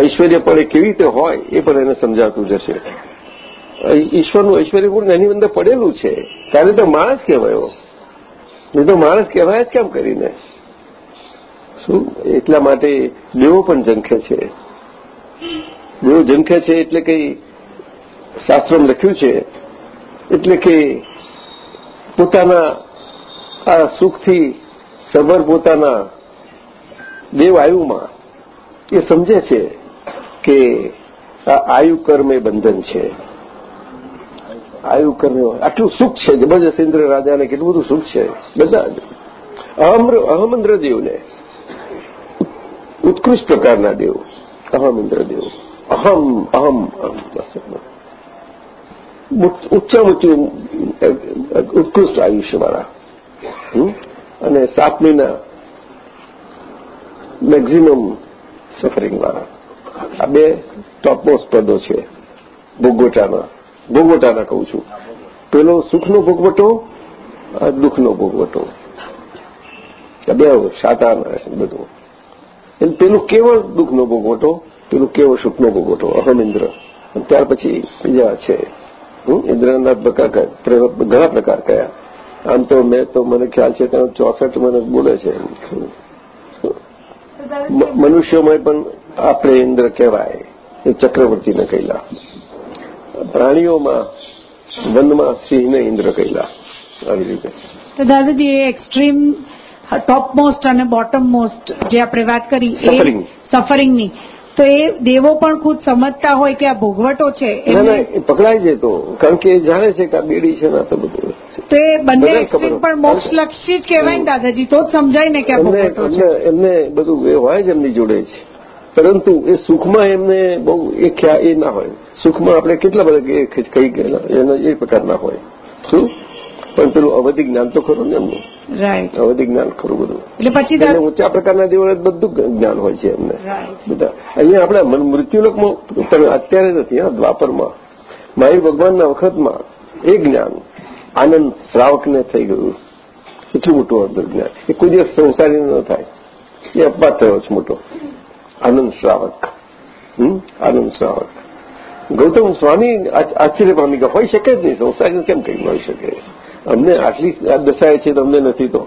ઐશ્વર્ય પણ એ કેવી રીતે હોય એ પણ એને સમજાતું જશે. ઈશ્વરનું ઐશ્વર્ય ગુણ એની અંદર પડેલું છે. ત્યારે તો માણસ કહેવાયો. નહીં તો માણસ કહેવાય જ કેમ કરીને? શું? એટલા માટે દેવો પણ ઝંખે છે. દેવો ઝંખે છે એટલે કઈ શાસ્ત્રોમાં લખ્યું છે. એટલે કે પોતાના આ સુખથી સબર પોતાના દેવ આયુમાં એ સમજે છે કે આ આયુ કર્મ એ બંધન છે. આયુ કર્મ આટલું સુખ છે. જબરજસ્ત ઇન્દ્ર રાજાને કેટલું બધું સુખ છે. બધા અહમ અહમંદ્રદેવને ઉત્કૃષ્ટ પ્રકારના દેવ. અહમ ઇન્દ્રદેવ અહમ અહમ અહમ. બસ ઊંચું ઉત્કૃષ્ટ આયુષ્યવાળા? અને સાતમીના મેક્ઝિમમ સફરિંગવાળા આ બે ટોપમોસ્ટ પદો છે ભોગવટાના. ભોગવટાના કહું છું. પેલો સુખનો ભોગવટો દુઃખનો ભોગવટો. આ બે સાતાના બધું. એટલે પેલું કેવળ દુઃખનો ભોગવટો પેલું કેવળ સુખનો ભોગવટો અહમ ઇન્દ્ર. અને ત્યાર પછી બીજા છે. ઇન્દ્રના પ્રકાર ઘણા પ્રકાર કયા. આમ તો મેં તો મને ખ્યાલ છે ત્યાં ચોસઠ મને બોલે છે મનુષ્યોમાં પણ આપણે ઇન્દ્ર કહેવાય. એ ચક્રવર્તીને કહેલા. પ્રાણીઓમાં વનમાં સિંહને ઇન્દ્ર કહેલા. આવી રીતે. તો દાદાજી એ એક્સ્ટ્રીમ ટોપ મોસ્ટ અને બોટમ મોસ્ટ જે આપણે વાત કરી એ સફરિંગની તો એ દેવો પણ ખુદ સમજતા હોય કે આ ભોગવટો છે પકડાય છે તો. કારણ કે એ જાણે છે કે આ બેડી છે ના તો બધું તો એ બંને એક્સ્ટ્રીમ પણ મોક્ષલક્ષી જ કહેવાય ને દાદાજી તો જ સમજાય ને કે આ એમને ભોગવટો છે. એમને બધું એ હોય જ એમની જોડે છે પરંતુ એ સુખમાં એમને બહુ એ ખ્યા એ ના હોય. સુખમાં આપણે કેટલા બધા કઈ ગયેલા એના એ પ્રકારના હોય. શું? પણ પેલું અવધિ જ્ઞાન તો ખરું ને એમનું? રાઈટ અવધિ જ્ઞાન ખરું બધું. એટલે પછી એટલે ઊંચા પ્રકારના દેવળે બધું જ્ઞાન હોય છે એમને. બધા. અહીંયા આપણા મન- મૃત્યુલોકમાં તમે અત્યારે નથી હા દ્વાપરમાં. મહાવીર ભગવાનના વખતમાં એ જ્ઞાન આનંદ શ્રાવકને થઈ ગયું. એટલું મોટું અંદર જ્ઞાન. એ કોઈ દિવસ સંસારી ન થાય. એ અપવાદ થયો છે મોટો. આનંદ શ્રાવક? આનંદ શ્રાવક. ગૌતમ સ્વામી આશ્ચર્ય પામી ગયા. હોઈ શકે જ નહીં. સંસારી કેમ કઈ હોઈ શકે? અમને આટલી આ દશાએ છે તમને નથી તો.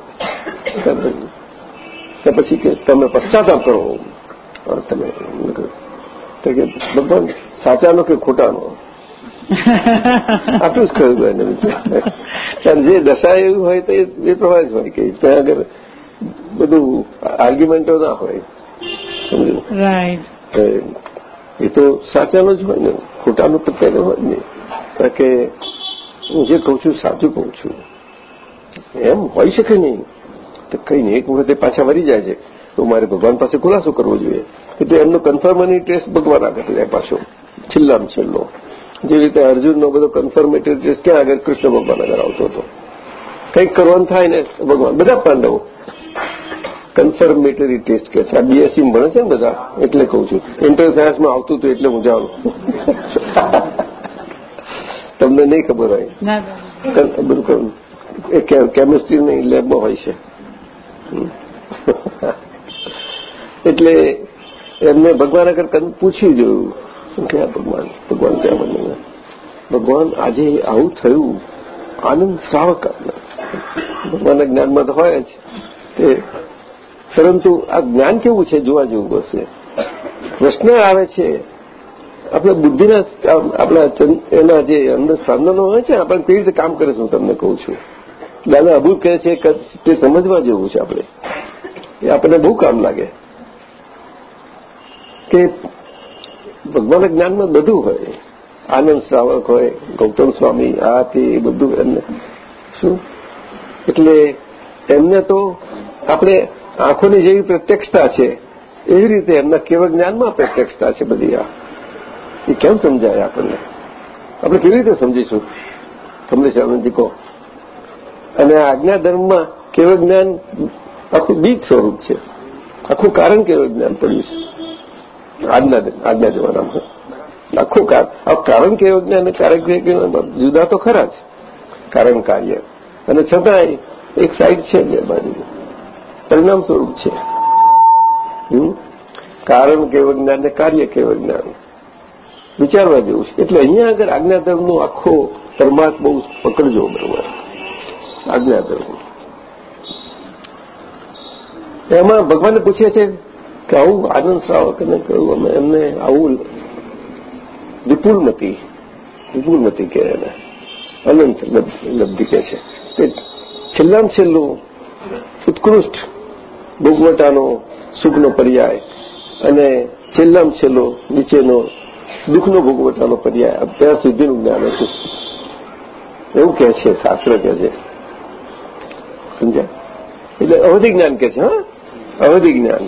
પછી કે તમે પશ્ચાતાપ કરો. તમે કે ભગવાન સાચાનો કે ખોટાનો? આટલું જ કહ્યું એને. કારણ જે દશા એવી હોય તો એ પ્રમાણે જ હોય કે ત્યાં આગળ બધું આર્ગ્યુમેન્ટો ના હોય. સમજ્યું? એ તો સાચાનો જ હોય ને. ખોટાનો પ્રત્યેનો હોય કારણ કે હું જે કહું છું, સાચું કહું છું. એમ હોઈ શકે નહીં? તો કઈ નહીં, એક વખતે પાછા વળી જાય છે. તો મારે ભગવાન પાસે ખુલાસો કરવો જોઈએ. કે તો એમનો કન્ફર્મની ટેસ્ટ ભગવાન આગળ જાય પાછો. છેલ્લામાં છેલ્લો. જે રીતે અર્જુનનો બધો કન્ફર્મેટરી ટેસ્ટ ક્યાં આગળ કૃષ્ણ ભગવાન આગળ આવતો હતો? કંઈક કરવાનું થાય ને ભગવાન, બધા પાંડવો. કન્ફર્મેટરી ટેસ્ટ કે છે. આ બીએસસી ભણે છે ને બધા? એટલે કહું છું. ઇન્ટર સાયન્સમાં આવતું હતું એટલે હું જાણું. તમને નહીં ખબર હોય. બિલકુલ બધું એ કેમિસ્ટ્રીની લેબમાં હોય છે. એટલે એમને ભગવાન આગળ પૂછી જોયું કે આ ભગવાન? ભગવાન ક્યાં બને ભગવાન આજે આવું થયું આનંદ શ્રાવક ભગવાનના જ્ઞાનમાં તો હોય જ. તે પરંતુ આ જ્ઞાન કેવું છે? જોવા જેવું બસ પ્રશ્ન આવે છે આપણે બુદ્ધિના આપણા એના જે અંદર સાધનો હોય છે, આપણે કેવી રીતે કામ કરે છે હું તમને કહું છું. દાદા અભૂત કહે છે તે સમજવા જેવું છે આપણે. એ આપણને બહુ કામ લાગે. કે ભગવાનના જ્ઞાનમાં બધું હોય. આનંદ શ્રાવક હોય, ગૌતમ સ્વામી, આ તે બધું એમને. શું? એટલે એમને તો આપણે આંખોની જેવી પ્રત્યક્ષતા છે. એવી રીતે એમના કેવળ જ્ઞાનમાં પ્રત્યક્ષતા છે બધી આ. એ કેમ સમજાય આપણને? આપણે કેવી રીતે સમજીશું? તમને આનંદજી કહો? અને આજ્ઞા ધર્મમાં કેવળ જ્ઞાન આખું બીજ સ્વરૂપ છે. આખું કારણ કેવળ જ્ઞાન પડ્યું છે? આજના આજના જમાનામાં. આખું કારણ કેવળ જ્ઞાન અને કારણ જુદા તો ખરા જ. કારણ કાર્ય. અને છતાંય એક સાઈડ છે બે બાજુ પરિણામ સ્વરૂપ છે? કારણ કેવળ જ્ઞાન ને કાર્ય કેવળ જ્ઞાન. વિચારવા જેવું છે. એટલે અહીંયા આગળ આજ્ઞાધર્મનો આખો પરમાર્થ બહુ પકડજો બરોબર. આજ્ઞાધર્મ. એમાં ભગવાનને પૂછે છે કે આવું આનંદ શ્રાવકને કહ્યું, અમે એમને આવું વિપુલમતી વિપુલમતી કહે એને. અનંત લબ્ધિ કહે છે. તે છેલ્લામાં છેલ્લું ઉત્કૃષ્ટ ભોગવટાનો સુખનો પર્યાય અને છેલ્લામાં છેલ્લો નીચેનો દુઃખનો ભોગવટાનો પર્યાય. અત્યાર સુધીનું જ્ઞાન હતું. એવું કહે છે, શાસ્ત્ર કહે છે. સમજાય? એટલે અવધિ જ્ઞાન કહે છે, હા? અવધિ જ્ઞાન.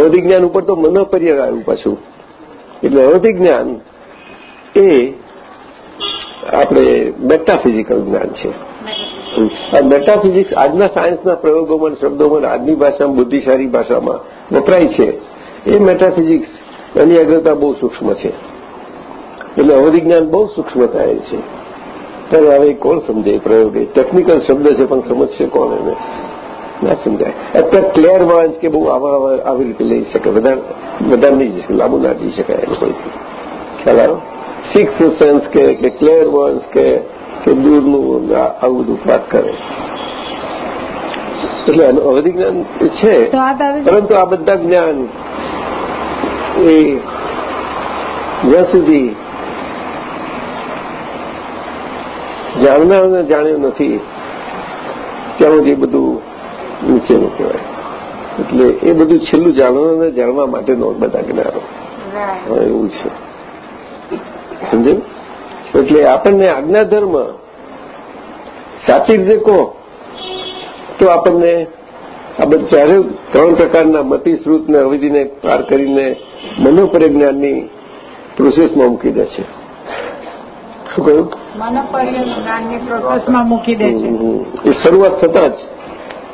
અવધિ જ્ઞાન ઉપર તો મનોપર્ય આવ્યું પાછું. એટલે અવધિ જ્ઞાન એ આપણે મેટાફિઝિકલ જ્ઞાન છે. મેટાફિઝિક્સ આજના સાયન્સના પ્રયોગોમાં શબ્દોમાં આજની ભાષામાં, બુદ્ધિશાળી ભાષામાં વપરાય છે. એ મેટાફિઝિક્સ એની અગ્રતા બહુ સૂક્ષ્મ છે. એટલે અવધિજ્ઞાન બહુ સૂક્ષ્મ થાય છે. ત્યારે હવે કોણ સમજે પ્રયોગ? ટેકનિકલ શબ્દ છે પણ સમજશે કોણ એને? ના સમજાય. અત્યારે ક્લેર વાંચ કે બહુ આવા આવી રીતે લઈ શકે. વધારે નહીં જઈ શકે લાંબુ ના જઈ શકાય એનું કોઈથી. ખ્યાલ આવ્યો? સિક્સ સેન્સ કે ક્લેર વોન્સ કે કે દૂરનું આવું બધું વાત કરે. એટલે અવધિ જ્ઞાન છે પરંતુ આ બધા જ્ઞાન એ જ્યાં સુધી જાણનારને જાણ્યું નથી ત્યાં સુધી બધું નીચેનું કહેવાય. એટલે એ બધું છેલ્લું જાણવાને જાણવા માટેનો બધા જ્ઞાનો. એવું છે. સમજાયું એટલે આપણને આજ્ઞાધર્મ સાચી રીતે કહો તો આપણને આ બધું ચારે ત્રણ પ્રકારના મતિશ્રુતને અવિધિને પાર કરીને મનોપરિજ્ઞાનની પ્રોસેસમાં મૂકી દે છે. શું કહ્યું? પ્રોસેસમાં મૂકી દે છે. એ શરૂઆત થતાં જ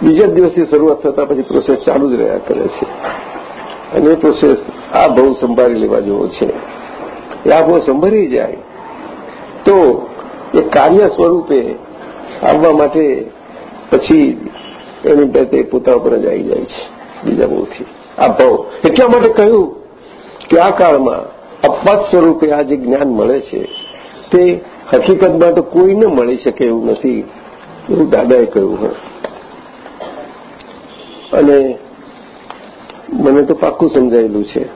બીજા દિવસથી શરૂઆત થતાં પછી પ્રોસેસ ચાલુ જ રહ્યા કરે છે. અને એ પ્રોસેસ આ બહુ સંભાળી લેવા જેવો છે. એ આ બહુ સંભાળી જાય. તો એ કાર્ય સ્વરૂપે આવવા માટે પછી એની તે પોતા ઉપર જ આવી જાય છે, બીજા બહુથી આ ભાવ એટલા માટે કહ્યું કે આ કાળમાં અપવાદ સ્વરૂપે આ જે જ્ઞાન મળે છે, તે હકીકતમાં તો કોઈને મળી શકે એવું નથી, એવું દાદાએ કહ્યું હોય અને મને તો પાક્કું સમજાયેલું છે.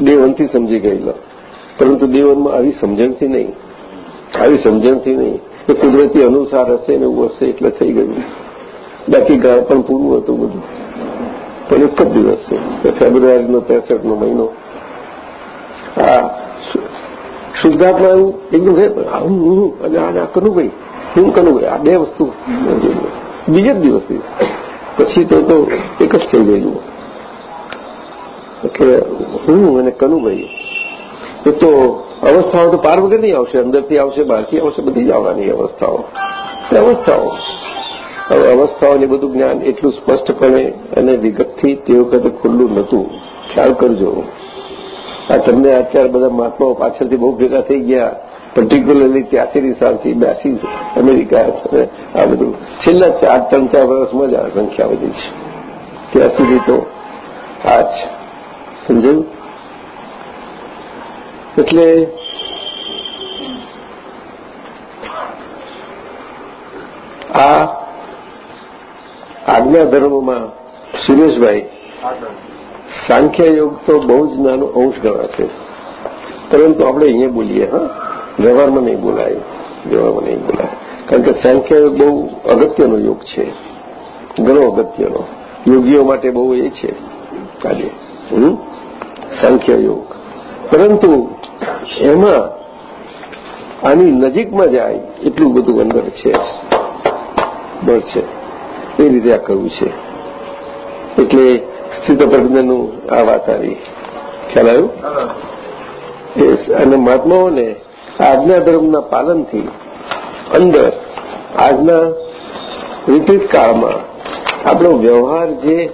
દેવનથી સમજી ગયેલો. પરંતુ દેવનમાં આવી સમજણથી નહીં. આવી સમજણથી નહીં. એ કુદરતી અનુસાર હશે ને એવું હશે એટલે થઈ ગયું. બાકી ગાળ પણ પૂરું હતું બધું. પણ એક જ દિવસ છે ફેબ્રુઆરીનો પેસઠનો મહિનો. આ શુદ્ધાત્મા એવું એકદમ હે હું, અને આ કનુભાઈ, હું કનુભાઈ, આ બે વસ્તુ. બીજે જ દિવસથી પછી તો એક જ થઈ ગયેલું. એટલે હું અને કનુભાઈ એ તો અવસ્થાઓ તો પાર વગર નહીં આવશે, અંદરથી આવશે, બહારથી આવશે, બધી જ આવવાની અવસ્થાઓ. અવસ્થાઓ. હવે અવસ્થાઓને બધું જ્ઞાન એટલું સ્પષ્ટપણે અને વિગતથી તે વખતે ખુલ્લું નહોતું. ખ્યાલ કરજો. આ તમને અત્યારે બધા મહાત્માઓ પાછળથી બહુ ભેગા થઈ ગયા. પર્ટિક્યુલરલી ત્યાસીની સાલથી બ્યાસી અમેરિકા આ બધું. છેલ્લા ચાર, ત્રણ, ચાર વર્ષમાં જ આ સંખ્યા વધી છે. ત્યાં સુધી તો આ જ. સમજાયું? એટલે આ આજ્ઞા ધર્મમાં સુરેશભાઈ સાંખ્ય યોગ તો બહુ જ નાનો અંશ ગણાશે પરંતુ આપણે અહીંયા બોલીએ હા? વ્યવહારમાં નહીં બોલાય વ્યવહારમાં નહીં બોલાય. કારણ કે સાંખ્ય યોગ બહુ અગત્યનો યોગ છે. ઘણો અગત્યનો. યોગીઓ માટે બહુ એ છે આજે હમ? સાંખ્ય યોગ પરંતુ એમાં આની નજીકમાં જાય એટલું બધું અંદર છે. બળ છે. રીતે આ કહ્યું છે. એટલે સ્થિતપ્રજ્ઞનું આ વાત આવી. ખ્યાલ આવ્યું? અને મહાત્માઓને આજના ધર્મના પાલનથી અંદર આજના વિપરીત કાળમાં આપણો વ્યવહાર જે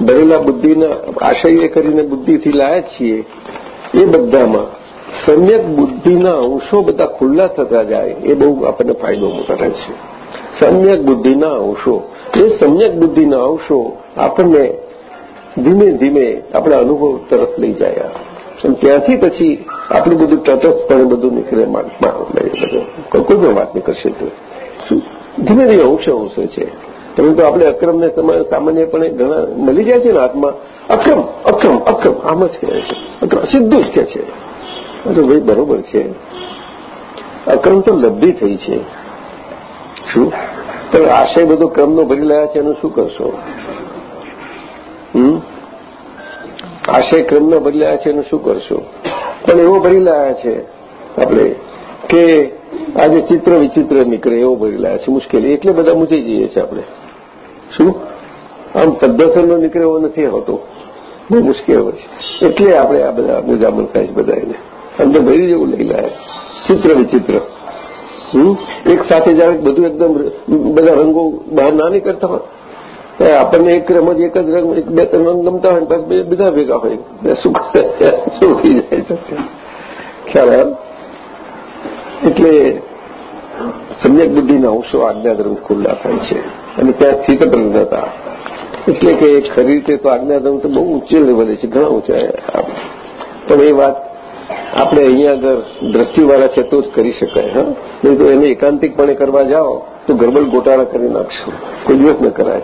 ભરેલા બુદ્ધિના આશય કરીને બુદ્ધિથી લાયા છીએ, એ બધામાં સમ્યક બુદ્ધિના અંશો બધા ખુલ્લા થતા જાય, એ બહુ આપણને ફાયદો કરે છે. સમ્યક બુદ્ધિના આવશો. જે સમ્યક બુદ્ધિના આવશો, આપણને ધીમે ધીમે આપણા અનુભવ તરફ લઈ જાય અને ત્યાંથી પછી આપણું બધું તટસ્થપણે બધું નીકળે કોઈ પણ વાત નીકળશે તો. ધીમે ધીમે અંશે અંશે છે. પરંતુ આપણે અક્રમને સામાન્યપણે ઘણા મળી જાય છે ને હાથમાં. અક્રમ અક્રમ અક્રમ આમ જ કહે છે. સીધું જ કહે છે. ભાઈ બરોબર છે. અક્રમ તો લબ્ધી થઈ છે. શું પણ આશય બધો ક્રમનો ભરી રહ્યા છે, એનું શું કરશો? આશય ક્રમનો ભરી રહ્યા છે, એનું શું કરશો? પણ એવો ભરી રહ્યા છે આપણે કે આજે ચિત્ર વિચિત્ર નીકળે, એવો ભરી રહ્યા છે, મુશ્કેલી. એટલે બધા મૂકી જઈએ છીએ આપણે. શું? આમ પદ્ધતિનો નીકળે એવો નથી હોતો. બહુ મુશ્કેલ હોય છે. એટલે આપણે આ બધા મુજામલ થાય છે બધાને અંદર ભરી જેવું લઈ લાય. ચિત્ર વિચિત્ર? એક સાથે જ્યારે બધું એકદમ બધા રંગો બહાર ના નીકળતા હોય આપણને એક રમત, એક જ રંગ એક બે ત્રણ રંગ ગમતા હોય પછી બધા ભેગા હોય. શું શું થઈ જાય છે? ખ્યાલ? એટલે સમ્યક બુદ્ધિના અંશો આજ્ઞાધર્મ ખુલ્લા થાય છે. અને ત્યાં સ્થિત પણ નતા એટલે કે ખરી રીતે તો આજ્ઞાધર્મ તો બહુ ઊંચે લેવલે છે, ઘણા ઊંચા. પણ એ વાત આપણે અહીંયા આગળ દ્રષ્ટિવાળા છે તો જ કરી શકાય, હા? નહીં તો એને એકાંતિકપણે કરવા જાઓ, તો ગરબડ ગોટાળા કરી નાખશું. કોઈ દિવસ ન કરાય.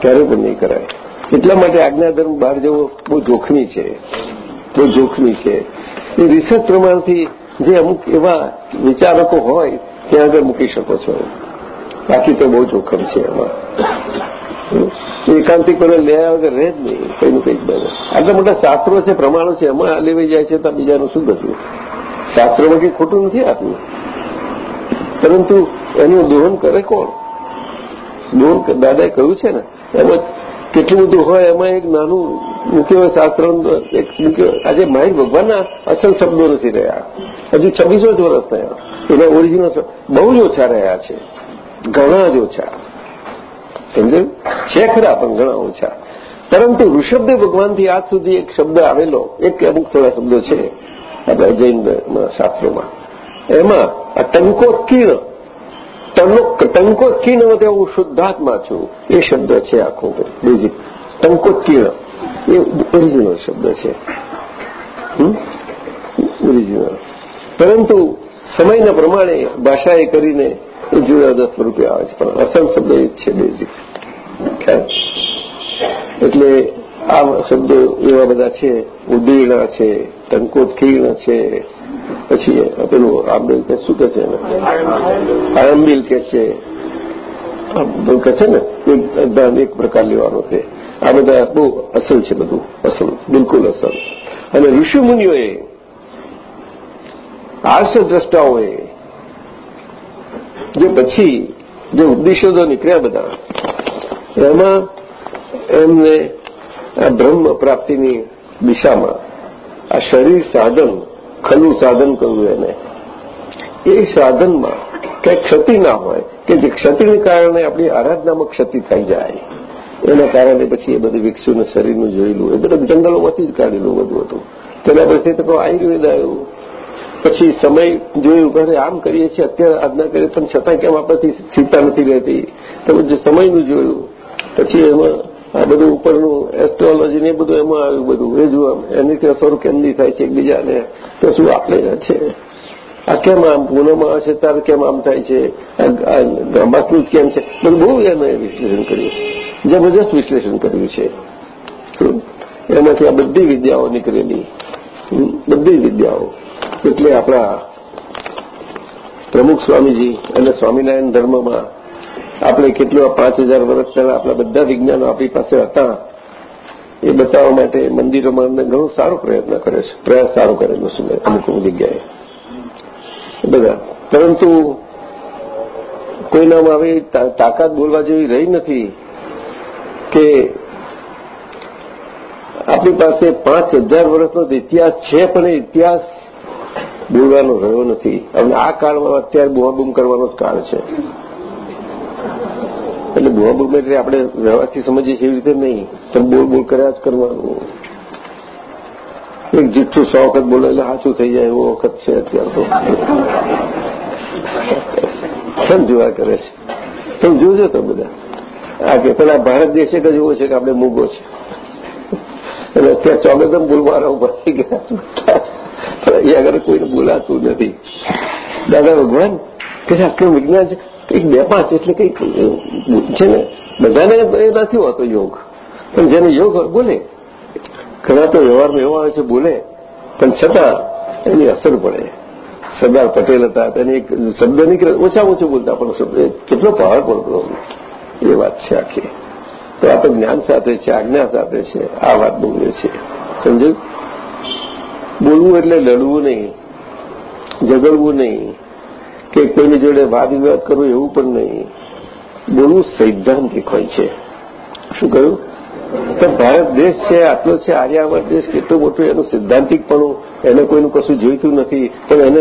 ક્યારે પણ નહીં કરાય. એટલા માટે આજ્ઞાધર્મ બહાર જવો બહુ જોખમી છે. બહુ જોખમી છે. એ રિસર્ચ પ્રમાણથી જે અમુક એવા વિચારકો હોય, ત્યાં આગળ મૂકી શકો છો. બાકી તો બહુ જોખમ છે એમાં. એકાંતિક મને લેયા વગર રહે જ નહીં. કંઈનું કંઈક બને. આટલા મોટા શાસ્ત્રો છે, પ્રમાણો છે. એમાં લેવાઈ જાય છે તો બીજાનું શું બધું શાસ્ત્રોમાં કંઈ ખોટું નથી આપ્યું. પરંતુ એનું દોહન કરે કોણ? દોહન દાદાએ કહ્યું છે ને, એમાં કેટલું બધું હોય, એમાં એક નાનું મુખ્ય શાસ્ત્ર એક મુખ્ય, આજે માહિર ભગવાનના અસલ શબ્દો નથી રહ્યા. હજુ છવ્વીસો જ વર્ષ થયા. એના ઓરિજિનલ બહુ જ ઓછા રહ્યા છે. ઘણા જ ઓછા. સમજાયું છે ખરા, પણ ઘણા ઓછા. પરંતુ ઋષભદેવ ભગવાનથી આજ સુધી એક શબ્દ આવેલો, એક અમુક થોડા શબ્દો છે આપણા જૈન શાસ્ત્રોમાં. એમાં આ ટંકોત્કીર્ણ ટંકોત્કીર્ણ હું શુદ્ધાત્મા છું. એ શબ્દ છે આખો બેઝિક ટંકોત્કીર્ણ. એ ઓરિજિનલ શબ્દ છે. ઓરિજિનલ પરંતુ સમયના પ્રમાણે ભાષાએ કરીને જુદા જુદા સ્વરૂપે આવે છે પણ અસલ શબ્દ એ જ છે બેઝિક એટલે આ શબ્દો એવા બધા છે ઉદીર્ણ છે ટંકોત્કીર્ણ છે પછી પેલું આંબિલ કે શું કે છે આયંબિલ કે છે કે છે ને એક એક પ્રકાર લેવાનો છે આ બધા બહુ અસલ છે બધું અસલ બિલકુલ અસલ અને ઋષિમુનિઓએ આર્ષ દ્રષ્ટાઓએ જે પછી જે ઉપદેશો નીકળ્યા બધા, એમાં એમને આ બ્રહ્મ પ્રાપ્તિની દિશામાં આ શરીર સાધન ખલું સાધન કહ્યું એને. એ સાધનમાં કંઈ ક્ષતિ ના હોય, કે જે ક્ષતિને કારણે આપણી આરાધનામાં ક્ષતિ થઈ જાય, એના કારણે પછી એ બધું વિકસ્યું શરીરનું જોયેલું એ બધું જંગલોમાંથી જ કાઢેલું બધું હતું. તેના પછી તો આયુર્વેદ આવ્યું. પછી સમય જોયું ઘરે આમ કરીએ છીએ, અત્યારે આજ્ઞા કરીએ, પણ છતાં કેમ આપણાથી સીતા નથી રહેતી? તમે જે સમયનું જોયું, પછી એમાં આ બધું ઉપરનું એસ્ટ્રોલોજી ને બધું એમાં આવ્યું બધું. એ જુઓ એની અસરો કેમ નહીં થાય છે એકબીજાને? તો શું આપણે છે? આ કેમ આમ? પૂનમમાં આવે છે ત્યારે કેમ આમ થાય છે? ગાંબાસનું જ કેમ છે? બધું બહુ એને વિશ્લેષણ કર્યું જબરજસ્ત વિશ્લેષણ કર્યું છે. એમાંથી આ બધી વિદ્યાઓ નીકળેલી. બધી વિદ્યાઓ. એટલે આપણા પ્રમુખ સ્વામીજી અને સ્વામિનારાયણ ધર્મમાં આપણે કેટલું પાંચ હજાર વર્ષ પહેલા આપણા બધા વિજ્ઞાનો આપણી પાસે હતા, એ બતાવવા માટે મંદિરોમાં ઘણો સારો પ્રયત્ન કરે છે. પ્રયાસ સારો કરેલો છે અમુક અમુક જગ્યાએ. બધા. પરંતુ કોઈનામાં આવી તાકાત બોલવા જેવી રહી નથી કે આપણી પાસે પાંચ હજાર વર્ષનો ઇતિહાસ છે, પણ ઇતિહાસ બોલવાનો રહ્યો નથી. અને આ કાળમાં અત્યારે બુહાબૂમ કરવાનો જ કાળ છે. એટલે બુહાબૂમ એટલે આપણે વ્યવહારથી સમજીએ છીએ એવી રીતે નહીં. તમે બોલ બોલ કર્યા જ કરવાનું. એક જુઠ્ઠું સો વખત બોલે એટલે સાચું થઈ જાય એવો વખત છે અત્યારે તો. કેમ જોવા કરે છે? તમે જોજો તો બધા. આ કે પેલા ભારત દેશે જ એવો છે કે આપણે મૂગો છે. એટલે અત્યારે ચોગદમ બોલવાના ઊભા થઈ ગયા અહીંયા આગળ કોઈને બોલાતું નથી. દાદા ભગવાન કે આખું વિજ્ઞાન છે, કંઈક બે પાંચ એટલે કંઈક છે ને? બધાને એ નથી હોતો યોગ. પણ જેને યોગ બોલે, ઘણા તો વ્યવહારમાં એવો આવે છે, બોલે, પણ છતાં એની અસર પડે. સરદાર પટેલ હતા, તેને એક શબ્દ નીકળે ઓછામાં ઓછું બોલતા, પણ શબ્દ કેટલો પાવર પડતો એ વાત છે આખી. તો આ તો જ્ઞાન સાથે છે, આજ્ઞા સાથે છે, આ વાત બોલે છે સમજ્યું? બોલવું એટલે લડવું નહીં, ઝઘડવું નહીં, કે કોઈની જોડે વાદ વિવાદ કરવો એવું પણ નહીં. બોલવું સૈદ્ધાંતિક હોય છે. શું કહ્યું? તો ભારત દેશ છે, આટલો છે આર્યાવર્ત દેશ, કેટલો મોટો એનું સિદ્ધાંતિકપણું, એને કોઈનું કશું જોઈતું નથી. પણ એને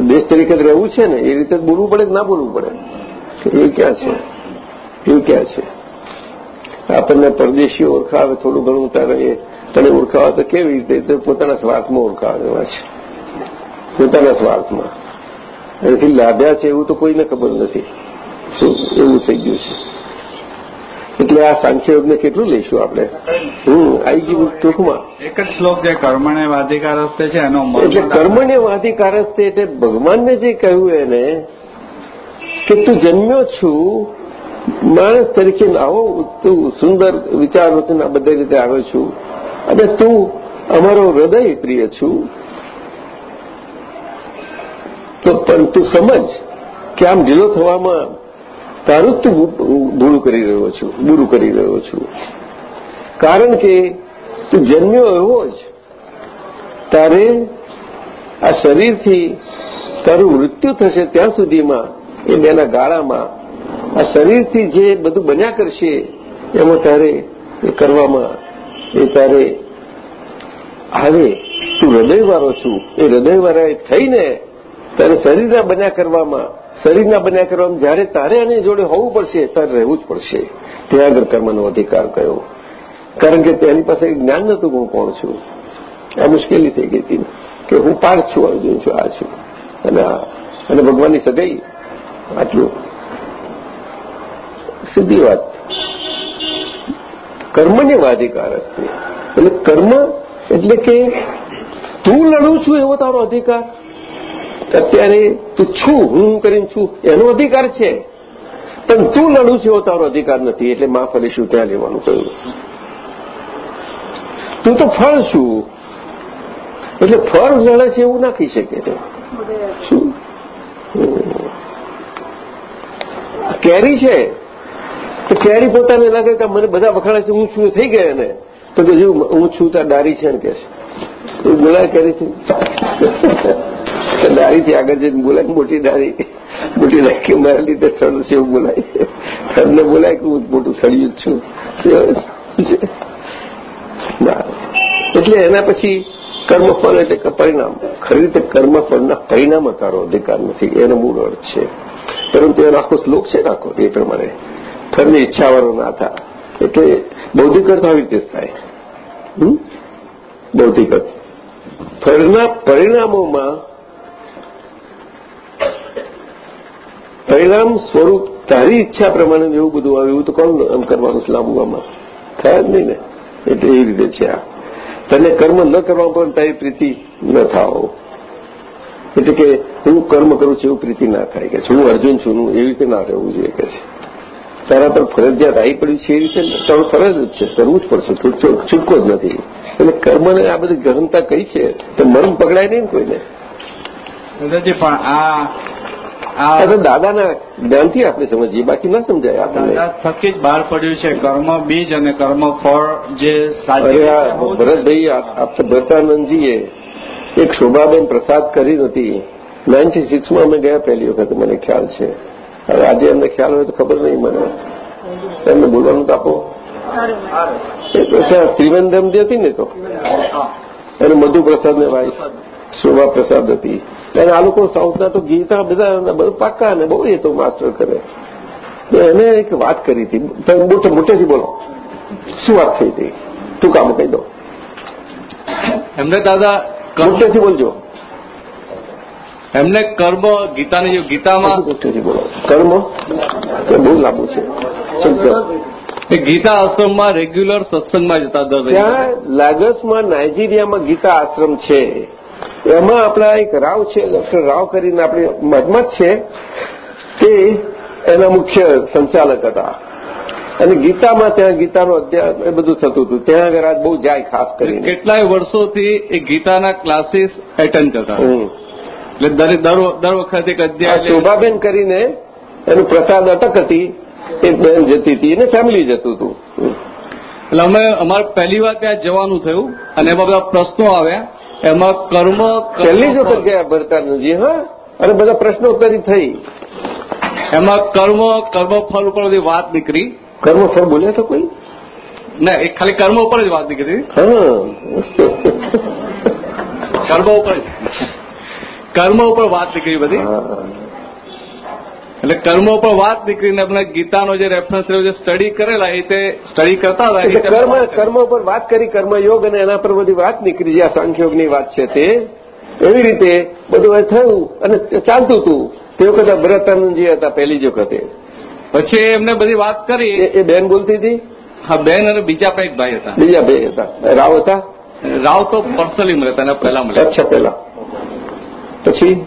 દેશ તરીકે જ રહેવું છે ને, એ રીતે બોલવું પડે કે ના બોલવું પડે? એ ક્યાં છે? એવું ક્યાં છે? આપણને પરદેશીઓ ઓળખાવે, થોડું ઘણું એ તને ઓળખાવા તો કેવી રીતે? તો પોતાના સ્વાર્થમાં ઓળખાવા છે. પોતાના સ્વાર્થમાં. એથી લાભ્યા છે એવું તો કોઈને ખબર નથી. શું? એવું થઈ ગયું છે. એટલે આ સાંખ્યયોગને કેટલું લઈશું આપણે? હમ આવી ગયું ટૂંકમાં. એક જ શ્લોક જે કર્મણે વાધિકારસ્તે છે એનો એટલે કર્મણે વાધિકારસ્તે એટલે ભગવાનને જે કહ્યું એને કે તું જન્મ્યો છું માણસ તરીકે આવો તું સુંદર વિચારોથી આ બધી રીતે આવ્યો છું. અને તું અમારો હૃદય પ્રિય છું. તો પણ તું સમજ કે આમ ઢીલો થવામાં તારું તું ભૂલું કરી રહ્યો છું બૂરું કરી રહ્યો છું. કારણ કે તું જન્મ્યો એવો જ, તારે આ શરીરથી તારું મૃત્યુ થશે ત્યાં સુધીમાં, એ બેના ગાળામાં. આ શરીરથી જે બધું બન્યા કરશે, એમાં તારે એ કરવામાં એ તારે હવે તું હૃદયવાળો છું. એ હૃદયવાળા થઈને તારે શરીરના બન્યા કરવામાં, શરીરના બન્યા કરવામાં જ્યારે તારે આની જોડે હોવું પડશે, તારે રહેવું જ પડશે. ત્યાં આગળ કર્મનો અધિકાર કયો? કારણ કે તેની પાસે જ્ઞાન નતું હું કોણ છું. આ મુશ્કેલી થઈ ગઈ હતી. કે હું પાર્થ છું, અર્જુન છું, આ છું. અને અને ભગવાનની સગાઈ. આટલું. સીધી વાત. કર્મને વાધિકાર હશે એટલે કર્મ એટલે કે તું લડું છું એવો તારો અધિકાર. અત્યારે તું છું, હું કરીને છું, એનો અધિકાર છે. પણ તું લડું છું એવો તારો અધિકાર નથી, એટલે મા ફરીશું ત્યાં લેવાનું કહ્યું. તું તો ફળ છું. એટલે ફળ લડે છે એવું ના કહી શકે શું? કેરી છે. તો કેરી પોતાને લાગે કે મને બધા વખાણે છે, હું છું થઈ ગયા ને. તો કે જેવું હું છું ત્યાં ડારી છે ને કે છે. એવું બોલાય કેરીથી. ડારીથી આગળ જઈને બોલાય, મોટી ડારી. મોટી ડારી મારા લીધે સડું છે એવું બોલાય. તમને બોલાય કે હું મોટું સળિયું જ છું. એટલે એના પછી કર્મફળ એટલે કે પરિણામ. ખરી રીતે કર્મફળના પરિણામ તારો અધિકાર નથી. એનો મૂળ અર્થ છે. પરંતુ એનો આખો શ્લોક છે રાખો એ પ્રમાણે. ફળની ઈચ્છાવાળો ના થાય એટલે બૌદ્ધિક અર્થ આવી રીતે થાય. બૌદ્ધિક અર્થ પરિણામોમાં પરિણામ સ્વરૂપ તારી ઈચ્છા પ્રમાણે એવું બધું આવ્યું તો કોણ એમ કરવાનું છે લાંબુ થાય જ નહીં ને. એટલે એ રીતે છે આ. તને કર્મ ન કરવા પણ તારી પ્રીતિ ન થાવ એટલે કે હું કર્મ કરું છું એવું પ્રીતિ ના થાય કે હું અર્જુન છું એવી રીતે ના રહેવું જોઈએ કે છે. તારા પર ફરજિયાત આવી પડ્યું છે એ રીતે તારું ફરજ જ છે કરવું જ પડશે છૂટકો જ નથી. એટલે કર્મને આ બધી ગહનતા કઈ છે? તો મર્મ પકડાય નહીં ને કોઈને? દાદાજી પણ આ તો દાદાના જ્ઞાનથી આપણે સમજીએ બાકી ના સમજાય દાદા થકી જ બહાર પડ્યું છે કર્મ બીજ અને કર્મ ફળ જે. ભરતભાઈ ભરતાનંદજીએ એક શોભાબેન પ્રસાદ કરી નથી નાઇન્ટી સિક્સમાં અમે ગયા પહેલી વખત મને ખ્યાલ છે. હવે આજે એમને ખ્યાલ હોય તો ખબર નહીં મને. એમને બોલવાનું તો આપો. એ તો ત્રિવેન્દ્રમ જે હતી ને તો? એને મધુ પ્રસાદ ને ભાઈ શોભા પ્રસાદ હતી. અને આ લોકો સાઉથના તો ગીતા બધા બધું પાક્કા ને બહુ એ તો માસ્ટર કરે. તો એને એક વાત કરી હતી. તમે મોટે મોટેથી બોલો. શું વાત થઈ હતી? ટૂંકામાં કહી દો. એમને દાદા મોટેથી બોલજો. એમને કર્મ ગીતાની જો ગીતામાં કર્મ? બહુ લાંબુ છે. એ ગીતા આશ્રમમાં રેગ્યુલર સત્સંગમાં જતા દર ત્યાં લાગસમાં નાઇજીરિયામાં ગીતા આશ્રમ છે. એમાં આપણા એક રાવ છે ડોક્ટર રાવ કરીને આપણી મહમદ છે તે એના મુખ્ય સંચાલક હતા. અને ગીતામાં ત્યાં ગીતાનો અધ્યાય એ બધું થતું હતું. ત્યાં આગળ આજ બહુ જાય ખાસ કરીને. કેટલાય વર્ષોથી એ ગીતાના ક્લાસીસ એટેન્ડ કરતા. એટલે દરેક દર દર વખતે એક અધ્યાય શોભાબેન કરીને એનું પ્રસાદ અટક હતી. એ બેન જતી હતી એને ફેમિલી જતું હતું. એટલે અમે અમારે પહેલી વાર ત્યાં જવાનું થયું અને એમાં બધા પ્રશ્નો આવ્યા. એમાં કર્મ પહેલી જ વખત ગયા ભરતાનંદજી હા. અને બધા પ્રશ્નોત્તરી થઈ. એમાં કર્મ કર્મફળ ઉપર બધી વાત નીકળી. કર્મફળ બોલ્યા તો કોઈ? ના એ ખાલી કર્મ ઉપર જ વાત નીકળી. હા. કર્મ ઉપર જ. કર્મ ઉપર વાત નીકળી બધી. એટલે કર્મ ઉપર વાત નીકળીને આપણે ગીતાનો જે રેફરન્સ રહ્યો જે સ્ટડી કરેલા એ તે સ્ટડી કરતા હતા કર્મ કર્મ ઉપર વાત કરી કર્મયોગ અને એના પર બધી વાત નીકળી જે આ સાંખ્યોગની વાત છે તે. એવી રીતે બધું એ થયું અને ચાલતું હતું. તે વખતે ભરતાનંદજી હતા પહેલી જ વખતે. પછી એમને બધી વાત કરી. એ- બેન બોલતી હતી? હા બેન અને બીજા કંઈક ભાઈ હતા. બીજા ભાઈ હતા. રાવ હતા? રાવ તો પર્સનલી મળ્યા પહેલા મળ્યા અચ્છા પેલા પછી?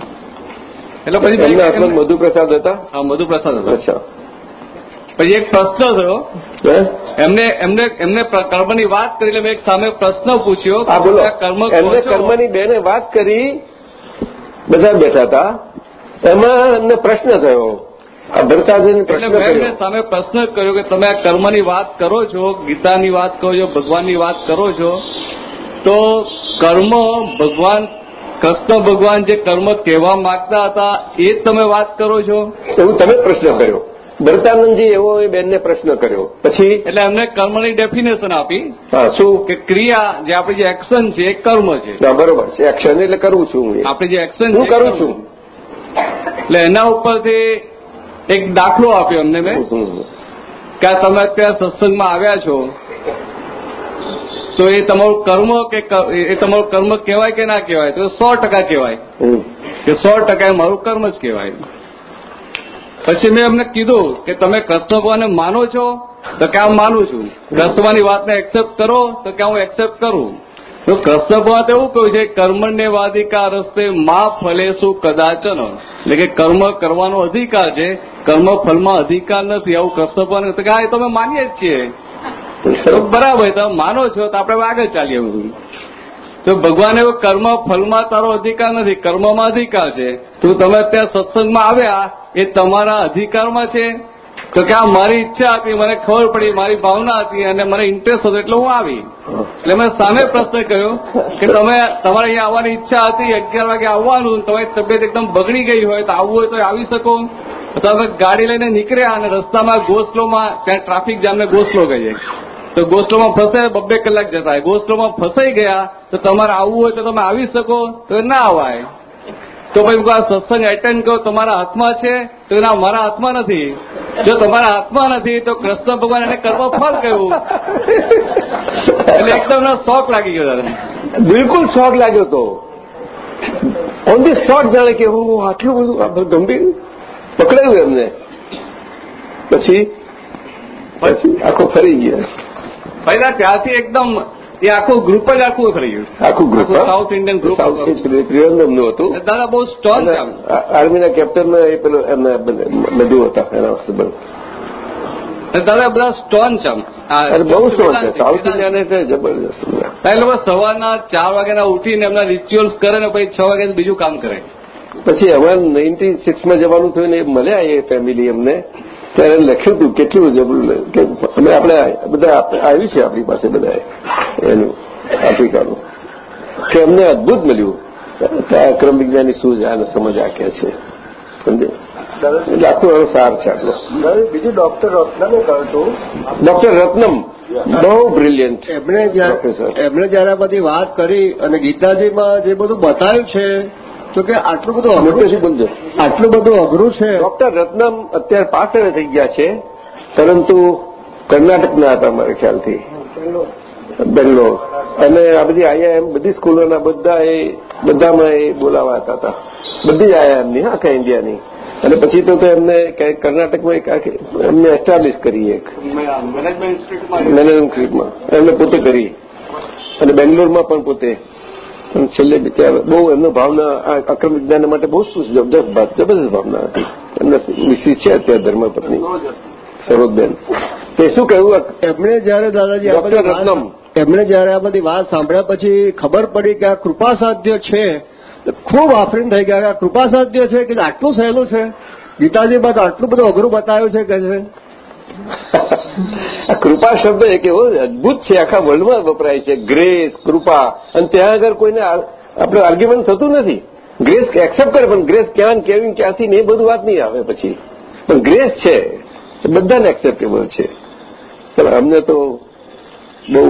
એટલે પછી એમના હસબન્ડ મધુપ્રસાદ હતા? હા મધુપ્રસાદ હતા. અચ્છા. પછી એક પ્રશ્ન થયો. એમને એમને એમને કર્મની વાત કરી એટલે મેં એક સામે પ્રશ્ન પૂછ્યો. કે બોલો કર્મ એમને કર્મની બેને વાત કરી. બધા બેઠા હતા. એમાં એમને પ્રશ્ન થયો. સામે પ્રશ્ન કર્યો કે તમે આ કર્મની વાત કરો છો ગીતાની વાત કરો છો ભગવાનની વાત કરો છો તો કર્મ ભગવાન કૃષ્ણ ભગવાન જે કર્મ કહેવા માંગતા હતા એ જ તમે વાત કરો છો? એવું તમે પ્રશ્ન કર્યો. ભરતાનંદજી એવો એ બેનને પ્રશ્ન કર્યો. પછી? એટલે એમને કર્મની ડેફિનેશન આપી શું? કે ક્રિયા જે આપણી જે એક્શન છે એ કર્મ છે. બરોબર છે. એક્શન એટલે કરું છું હું આપણે જે એક્શન હું કરું છું. એટલે એના ઉપરથી એક દાખલો આપ્યો અમને મેં. કે તમે અત્યારે સત્સંગમાં આવ્યા છો તો એ તમારું કર્મ કે એ તમારું કર્મ કહેવાય કે ના કહેવાય? તો સો ટકા કહેવાય. કે સો ટકા એ મારું કર્મ જ કહેવાય. પછી મેં એમને કીધું કે તમે કૃષ્ણ ભગવાનને માનો છો તો કે હું માનું છું. કૃષ્ણની વાતને એક્સેપ્ટ કરો તો કે હું એક્સેપ્ટ કરું. તો કૃષ્ણ ભગવાન એવું કહ્યું છે કર્મને વાધિકા રસ્તે મા ફલેશું કદાચન. એટલે કે કર્મ કરવાનો અધિકાર છે કર્મ ફલમાં અધિકાર નથી. આવું કૃષ્ણ ભગવાન તો કે હા એ તો અમે માનીએ જ છીએ. તો બરાબર તમે માનો છો તો આપણે આગળ ચાલીએ તો ભગવાન કર્મ, ફલમાં તારો અધિકાર નથી, કર્મમાં અધિકાર છે, તો તમે અત્યારે સત્સંગમાં આવ્યા, એ તમારા અધિકારમાં છે? તો કે આ મારી ઈચ્છા હતી, મને ખબર પડી, મારી ભાવના હતી અને મને ઇન્ટરેસ્ટ હતો એટલે હું આવી. એટલે મેં સામે પ્રશ્ન કર્યો કે તમે, તમારે અહીંયા આવવાની ઈચ્છા હતી, અગિયાર વાગે આવવાનું, તમારી તબિયત એકદમ બગડી ગઈ હોય, તો આવવું હોય તો આવી શકો. તો તમે ગાડી લઈને નીકળ્યા અને રસ્તામાં ગોસલોમાં, ત્યાં ટ્રાફિક જામને ગોસ્લો કહીએ તો ગોસ્ટોમાં ફસાય બબ્બે કલાક જતા. હોય ફસાઈ ગયા તો તમારે આવવું હોય તો તમે આવી શકો, તો ના આવાય તો ભાઈ આ સત્સંગ એટેન્ડ કરો, તમારા હાથમાં છે, તો એના મારા હાથમાં નથી. જો તમારા હાથમાં નથી, તો કૃષ્ણ ભગવાન એને કરવા ફળ કહ્યું. એટલે એકદમ શોખ લાગી ગયો દાદા બિલકુલ શોખ લાગ્યો તો. ઓન ધી સ્પોટ જાણે કે હું આટલું બધું ગંભીર પકડાયું એમને. પછી પછી આખો ફરી ગયા. પહેલા ત્યાંથી એકદમ એ આખું ગ્રુપ જ આખું થઈ ગયું આખું group south Indian group south ત્રિવેન્દ્રમનું હતું દાદા બહુ સ્ટ્રોંગ છે આમ. આર્મીના કેપ્ટનમાં એ પેલો એમના બધું હતા એના હસબન્ડ દાદા બધા સ્ટોન છે. અરે બહુ સ્ટોન છે સાઉથ. ઇન્ડિયાને એટલે જબરજસ્ત. એ લોકો સવારના ચાર વાગ્યાના ઉઠીને એમના રિચ્યુઅલ્સ કરે ને પછી છ વાગ્યા બીજું કામ કરે પછી અમારે નાઇન્ટી સિક્સમાં જવાનું થયું ને એ મળ્યા એ ફેમિલી અમને ત્યારે લખ્યું હતું કેટલું જબરું કે અમે આપણે બધા આવ્યું છે આપણી પાસે બધા એનું આફ્રિકાનું કે અમને અદભુત મળ્યું. કે આ ક્રમ વિજ્ઞાની શું છે? આને સમજ આખે છે. સમજે? એટલે આખું એનો સાર છે આટલો. બીજું ડોક્ટર રત્નમે કહ્યું હતું ડોક્ટર રત્નમ. બહુ બ્રિલિયન્ટ એમણે. એમણે જયારે આ બધી વાત કરી અને ગીતાજીમાં જે બધું બતાવ્યું છે તો કે આટલું બધું અઘરું બોલજો આટલું બધું અઘરું છે. ડોક્ટર રત્નમ અત્યારે પાછળ થઈ ગયા છે પરંતુ કર્ણાટકના હતા મારા ખ્યાલથી. બેંગ્લોર. અને આ બધી આઈઆઈએમ બધી સ્કૂલોના બધા એ બધામાં એ બોલાવાતા હતા. બધી આઈઆઈએમની હા આખા ઇન્ડિયાની. અને પછી તો એમને ક્યાંક કર્ણાટકમાં એક એમને એસ્ટાબ્લિશ કરી એક. મેનેજમેન્ટ ઇન્સ્ટિટ્યૂટમાં. એમને પોતે કરી. અને બેંગ્લોરમાં પણ પોતે. છેલ્લે બિચારા બહુ એમનો ભાવના આ અક્રમ વિજ્ઞાન માટે બહુ જબરદસ્ત વાત જબરદસ્ત ભાવના હતી. એમના મિસિસ છે અત્યારે ધર્મપત્ની. સરોજબેન તે શું કહ્યું એમણે જયારે દાદાજી ડોક્ટર રત્નમ. એમણે જયારે આ બધી વાત સાંભળ્યા પછી ખબર પડી કે આ કૃપાસાધ્ય છે. ખૂબ આફરીન થઈ ગયા કે આ કૃપાસાધ્ય છે કે આટલું સહેલું છે? ગીતાજી બાદ આટલું બધું અઘરું બતાવ્યું છે કે છે? કૃપા શબ્દ એક એવો અદભુત છે, આખા વર્લ્ડમાં વપરાય છે. ગ્રેસ કૃપા. અને ત્યાં આગળ કોઈને આપણે આર્ગ્યુમેન્ટ થતું નથી. ગ્રેસ એક્સેપ્ટ કરે, પણ ગ્રેસ ક્યાં કેવી ક્યાંથી ને એ બધું વાત નહીં આવે પછી. પણ ગ્રેસ છે બધાને એક્સેપ્ટેબલ છે. પણ અમને તો બહુ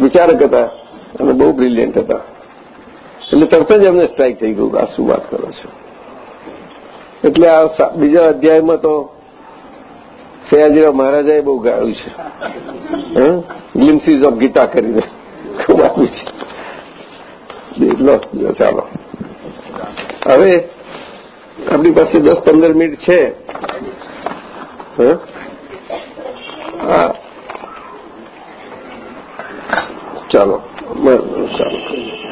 વિચારક હતા અને બહુ બ્રિલિયન્ટ હતા. એટલે તરત જ એમને સ્ટ્રાઇક થઈ ગયું આ શું વાત કરો છો? એટલે આ બીજા અધ્યાયમાં તો સયાજીરાવ મહારાજાએ બહુ ગાળ્યું છે. ગ્લિમ્સીસ ઓફ ગીતા કરીને. ખૂબ આપ્યું છે. ચાલો. હવે આપણી પાસે દસ પંદર મિનિટ છે. ચાલો. ચાલો.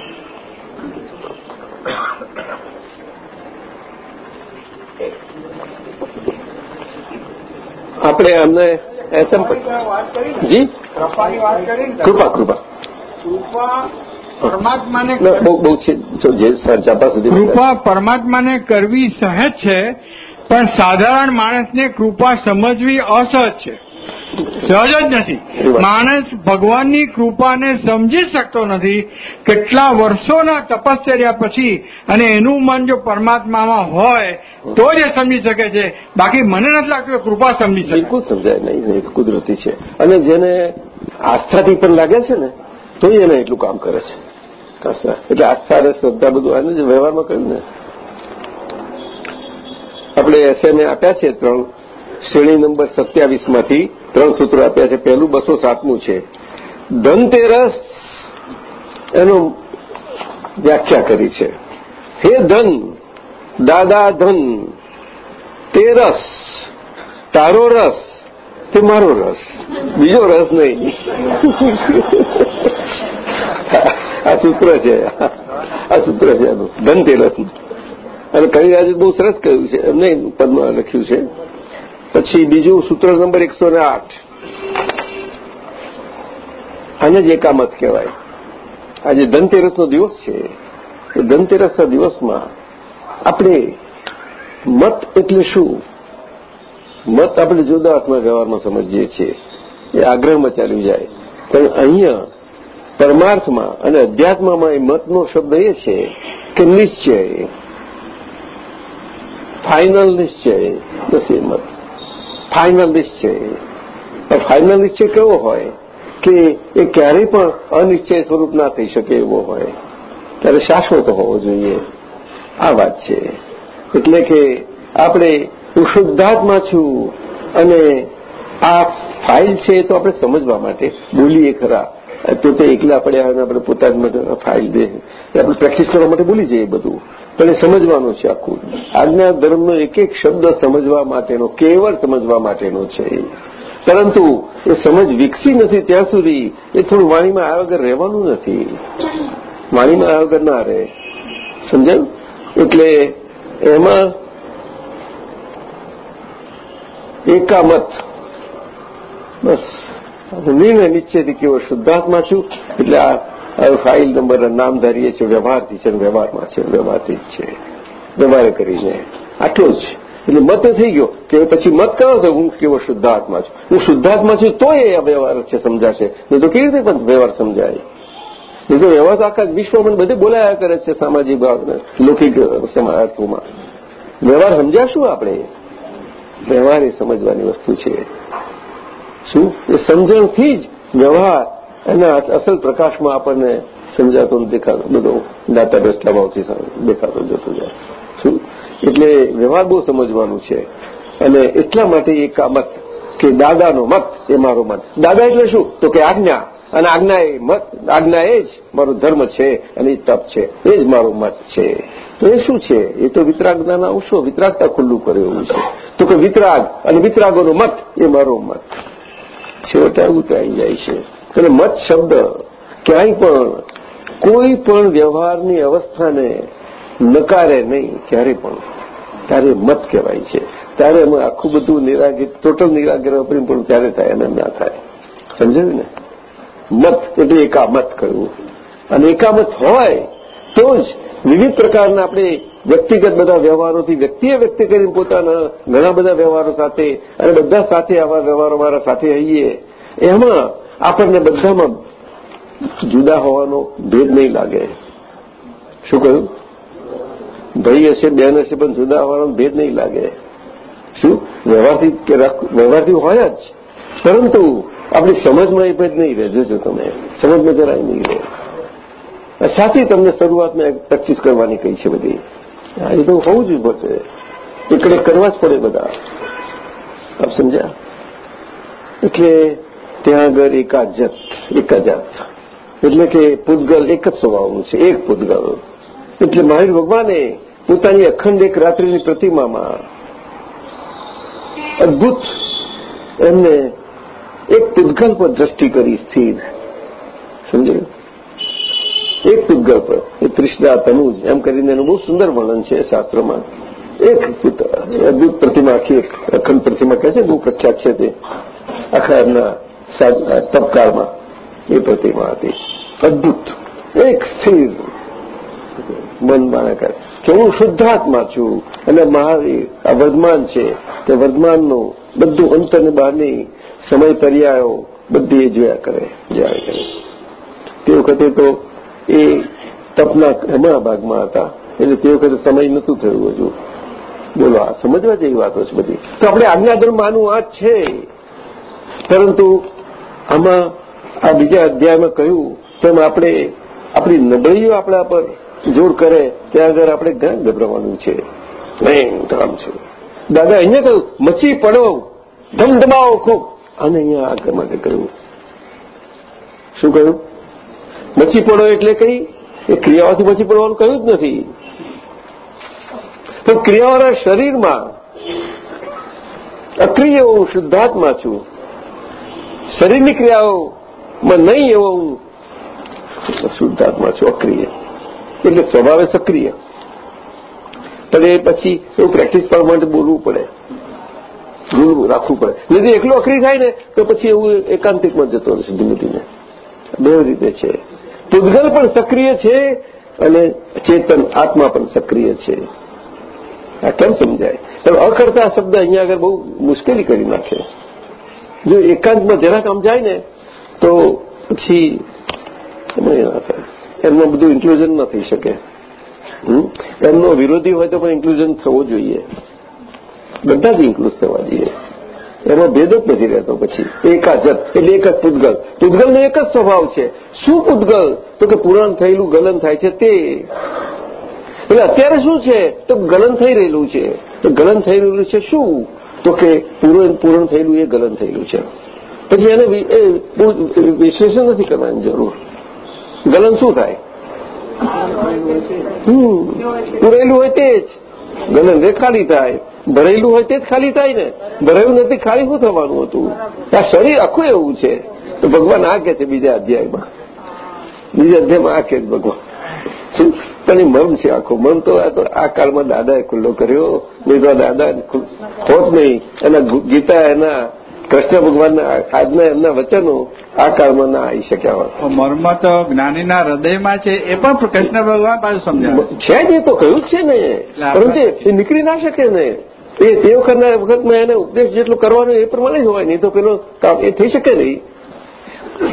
આપણે અમને એસએમ જી? કૃપા કૃપા. પરમાત્માને બહુ બહુ છે જો જે ચાપા સુધી કૃપા પરમાત્માને કરવી સહેજ છે પણ સાધારણ માણસને કૃપા સમજવી અસહજ છે. સહજ જ નથી. માણસ ભગવાનની કૃપાને સમજી શકતો નથી. કેટલા વર્ષોના તપશ્ચર્યા પછી અને એનું મન જો પરમાત્મામાં હોય તો જ એ સમજી શકે છે. બાકી મને નથી લાગતું કૃપા સમજી શકે. બિલકુલ સમજાય. નહીં કુદરતી છે. અને જેને આસ્થાથી પણ લાગે છે ને તો એને એટલું કામ કરે છે. એટલે આસ્થા અને શ્રદ્ધા બધું આને જ વ્યવહારમાં કહ્યું ને. આપણે એસએમએ આપ્યા છે ત્રણ. શ્રેણી નંબર સત્યાવીસમાંથી ત્રણ સૂત્રો આપ્યા છે. પહેલું બસો સાતમું છે. ધનતેરસ એનું વ્યાખ્યા કરી છે. હે ધન, દાદા ધન તે રસ તારો રસ તે મારો રસ? બીજો રસ નહીં. આ સૂત્ર છે. આ સૂત્ર છે. આનું ધનતેરસનું. અને કવિરાજે બહુ સરસ કહ્યું છે. એમને પદમાં લખ્યું છે. પછી બીજું સૂત્ર નંબર એકસો ને આઠ. આને જ એકામત કહેવાય. આજે ધનતેરસનો દિવસ છે. એ ધનતેરસના દિવસમાં આપણે મત એટલે શું? મત આપણે જુદા અર્થમાં વ્યવહારમાં સમજીએ છીએ. એ આગ્રહમાં ચાલ્યું જાય. પણ અહીંયા પરમાર્થમાં અને અધ્યાત્મમાં એ મતનો શબ્દ એ છે કે નિશ્ચય. ફાઇનલ નિશ્ચય. બસ એ મત. ફાઇનલ છે પણ છે નિશ્ચય કેવો હોય? કે એ ક્યારેય પણ અનિશ્ચય સ્વરૂપ ના થઈ શકે એવો હોય. ત્યારે શાશ્વત હોવો જોઈએ. આ વાત છે. એટલે કે આપણે હું શુદ્ધાત્મા છું અને આ ફાઇલ છે એ તો આપણે સમજવા માટે બોલીએ ખરા. પોતે એકલા પડ્યા આપણે પોતાના ફાઇલ દે આપણે પ્રેક્ટિસ કરવા માટે બોલી જઈએ બધું. પણ એ સમજવાનું છે આખું આજના ધર્મનો એક એક શબ્દ સમજવા માટેનો, કેવળ સમજવા માટેનો છે પરંતુ એ સમજ વિકસી નથી ત્યાં સુધી, એ થોડું વાણીમાં આવ્યા વગર રહેવાનું નથી. વાણીમાં આવ્યા વગર ના રહે. સમજાયું? એટલે એમાં એકામત. બસ. નિર્ણય નિશ્ચયથી કેવો શુદ્ધાત્મા છું. એટલે આ હવે ફાઇલ નંબર નામ ધારીએ છીએ, વ્યવહારથી છે વ્યવહારમાં છે, વ્યવહારથી જ છે. વ્યવહાર કરીને. આટલું જ. એટલે મત થઈ ગયો કે પછી મત કરો તો હું કેવો શુદ્ધાત્મા છું? હું શુદ્ધાત્મા છું તો એ વ્યવહાર છે, સમજાશે. નહીં તો કેવી રીતે પણ વ્યવહાર સમજાય? નહીં તો વ્યવહાર આખા વિશ્વમાં બધે બોલાયા કરે છે સામાજિક ભાવને, લૌકિક અર્થોમાં. વ્યવહાર સમજાશું આપણે? વ્યવહાર એ સમજવાની વસ્તુ છે. શું? એ સમજણથી જ વ્યવહાર એના અસલ પ્રકાશમાં આપણને સમજાતો દેખાતો, બધો દાતા દ્રષ્ટા ભાવથી દેખાતો જતો જાય. શું? એટલે વ્યવહાર બહુ સમજવાનું છે. અને એટલા માટે એ કામત કે દાદાનો મત એ મારો મત. દાદા એટલે શું? તો કે આજ્ઞા. અને આજ્ઞા એ મત, આજ્ઞા એ જ મારો ધર્મ છે અને એ તપ છે. એ જ મારો મત છે. તો એ શું છે? એ તો વિતરાગના અંશો, વિતરાગતા ખુલ્લું કરે એવું છે. તો કે વિતરાગ અને વિતરાગોનો મત એ મારો મત. છેવટે આવું આવી જાય છે. અને મત શબ્દ ક્યાંય પણ, કોઈ પણ વ્યવહારની અવસ્થાને નકારે નહીં, ક્યારે પણ. ત્યારે મત કહેવાય છે. ત્યારે અમે આખું બધું નિરાગી ટોટલ નિરાગ્રહ પણ ત્યારે થાય અને ના થાય. સમજાયું ને? મત એટલે એકામત કહ્યું અને એકામત હોય તો જ વિવિધ પ્રકારના આપણે વ્યક્તિગત બધા વ્યવહારોથી વ્યક્તિએ વ્યક્તિ કરીને પોતાના ઘણા બધા વ્યવહારો સાથે, અને બધા સાથે આવા વ્યવહારો મારા સાથે આવીએ. એમાં આપણને બધામાં જુદા હોવાનો ભેદ નહીં લાગે. શું કહ્યું? ભાઈ હશે, બેન હશે, પણ જુદા હોવાનો ભેદ નહીં લાગે. શું? વ્યવહારથી વ્યવહારથી હોય જ. પરંતુ આપણી સમજમાં એ ભેદ નહીં રહે, જોજો તમે. સમજમાં જરાય નહીં રહે. સાથી તમને શરૂઆતમાં પ્રેક્ટિસ કરવાની કહી છે બધી. એ તો હોવું જ પડશે એકડે કરવા જ પડે બધા. આપ સમજ્યા? એટલે ત્યાં આગળ એકાજત એકાજત એટલે કે પૂતગલ એક જ સ્વભાવનું છે, એક પૂતગલ. એટલે મહાવીર ભગવાને પોતાની અખંડ એક રાત્રિની પ્રતિમામાં અદભુત એમને એક પૂતગલ પર દ્રષ્ટિ કરી સ્થિર. સમજાયું? એક પૂતગલ પર. એ ત્રિષ્ણા તનુજ, એમ કરીને એનું બહુ સુંદર વર્ણન છે શાસ્ત્રોમાં. એક અદભુત પ્રતિમા આખી એક અખંડ પ્રતિમા કહે છે, બહુ પ્રખ્યાત છે તે. આખા એમના તબકાળમાં એ પ્રતિમા હતી. અદભુત. એક સ્થિર મન માના કે હું શુદ્ધાત્મા છું અને મહાવીર આ વર્ધમાન છે તે વર્ધમાનનું બધું અંતરની બહારની સમય પર્યાયો બધી એ જોયા કરે જોયા કરે. તે વખતે તો એ તપના હમણાં ભાગમાં હતા. એટલે તે વખતે સમય નહોતું થયું હજુ. બોલો, આ સમજવા જેવી વાતો છે બધી. તો આપણે આજ્ઞાધર્મ માનું આ છે. પરંતુ આમાં આ બીજા અધ્યાયમાં કહ્યું, તેમ આપણે આપણી નબળીઓ આપણા પર જોર કરે, ત્યાં આગળ આપણે ઘણા ગભરાવાનું છે. ભયંકરામ છે. દાદા અહીંયા કહ્યું, મચી પડો ધમધમાવો ખૂબ. અને અહીંયા આગળ માટે કહ્યું, શું કહ્યું? મચી પડો એટલે કઈ? એ ક્રિયાઓથી મચી પડવાનું કહ્યું જ નથી. તો ક્રિયાઓના શરીરમાં અક્રિય હું શુદ્ધાત્મા છું. શરીરની ક્રિયાઓમાં નહીં એવો હું શુદ્ધાત્મા છું અક્રિય એટલે સ્વભાવે સક્રિય. પણ એ પછી એવું પ્રેક્ટિસ કરવા માટે બોલવું પડે. બોલવું, રાખવું પડે. નહીં એકલો અક્રિય થાય ને, તો પછી એવું એકાંતિકમાં જતો રહેશે ધીમે ધીમે. બે રીતે છે. પૂદગલ પણ સક્રિય છે અને ચેતન આત્મા પણ સક્રિય છે. આ કેમ સમજાય? અકર્તા શબ્દ અહીંયા આગળ બહુ મુશ્કેલી કરી નાખે. જો એકાંતમાં જરાક આમ જાય ને, તો પછી એમનું બધું ઇન્ક્લુઝન ન થઈ શકે? એમનો વિરોધી હોય તો પણ ઇન્ક્લુઝન થવો જોઈએ. બધા જ ઇન્ક્લુઝ થવા જોઈએ. એમાં ભેદ જ નથી રહેતો પછી. એકાજત એટલે એક જ પૂતગલ. પૂતગલનો એક જ સ્વભાવ છે. શું પૂતગલ? તો કે પુરાણ થયેલું ગલન થાય છે તે. એટલે અત્યારે શું છે? તો ગલન થઈ રહેલું છે. તો ગલન થઈ રહેલું છે શું? તો કે પૂરું પૂરણ થયેલું એ ગલન થયેલું છે. પછી એને વિશ્લેષણ નથી કરવાની જરૂર. ગલન શું થાય? પૂરેલું હોય તે જ. ગલન રે ખાલી થાય, ભરેલું હોય તે જ ખાલી થાય ને. ભરેલું નથી, ખાલી શું થવાનું હતું? આ શરીર આખું એવું છે. તો ભગવાન આ કે છે બીજા અધ્યાયમાં. બીજા અધ્યાયમાં આ કે ભગવાન. શું? પણ એ મર્મ છે આખો? મર્મ તો આ તો આ કાળમાં દાદાએ ખુલ્લો કર્યો. નહીં તો દાદા હોત નહીં. એના ગીતા એના કૃષ્ણ ભગવાનના આજના એમના વચનો આ કાળમાં ના આવી શક્યા હોય. મર્મ તો જ્ઞાનીના હૃદયમાં છે એ પણ કૃષ્ણ ભગવાન પાસે સમજાવે છે. જ એ તો કહ્યું છે ને. પરંતુ એ નીકળી ના શકે ને. એ તે વખતના વખતમાં એને ઉપદેશ જેટલું કરવાનો એ પ્રમાણે જ હોય નહીં તો પેલો કામ એ થઈ શકે નહીં.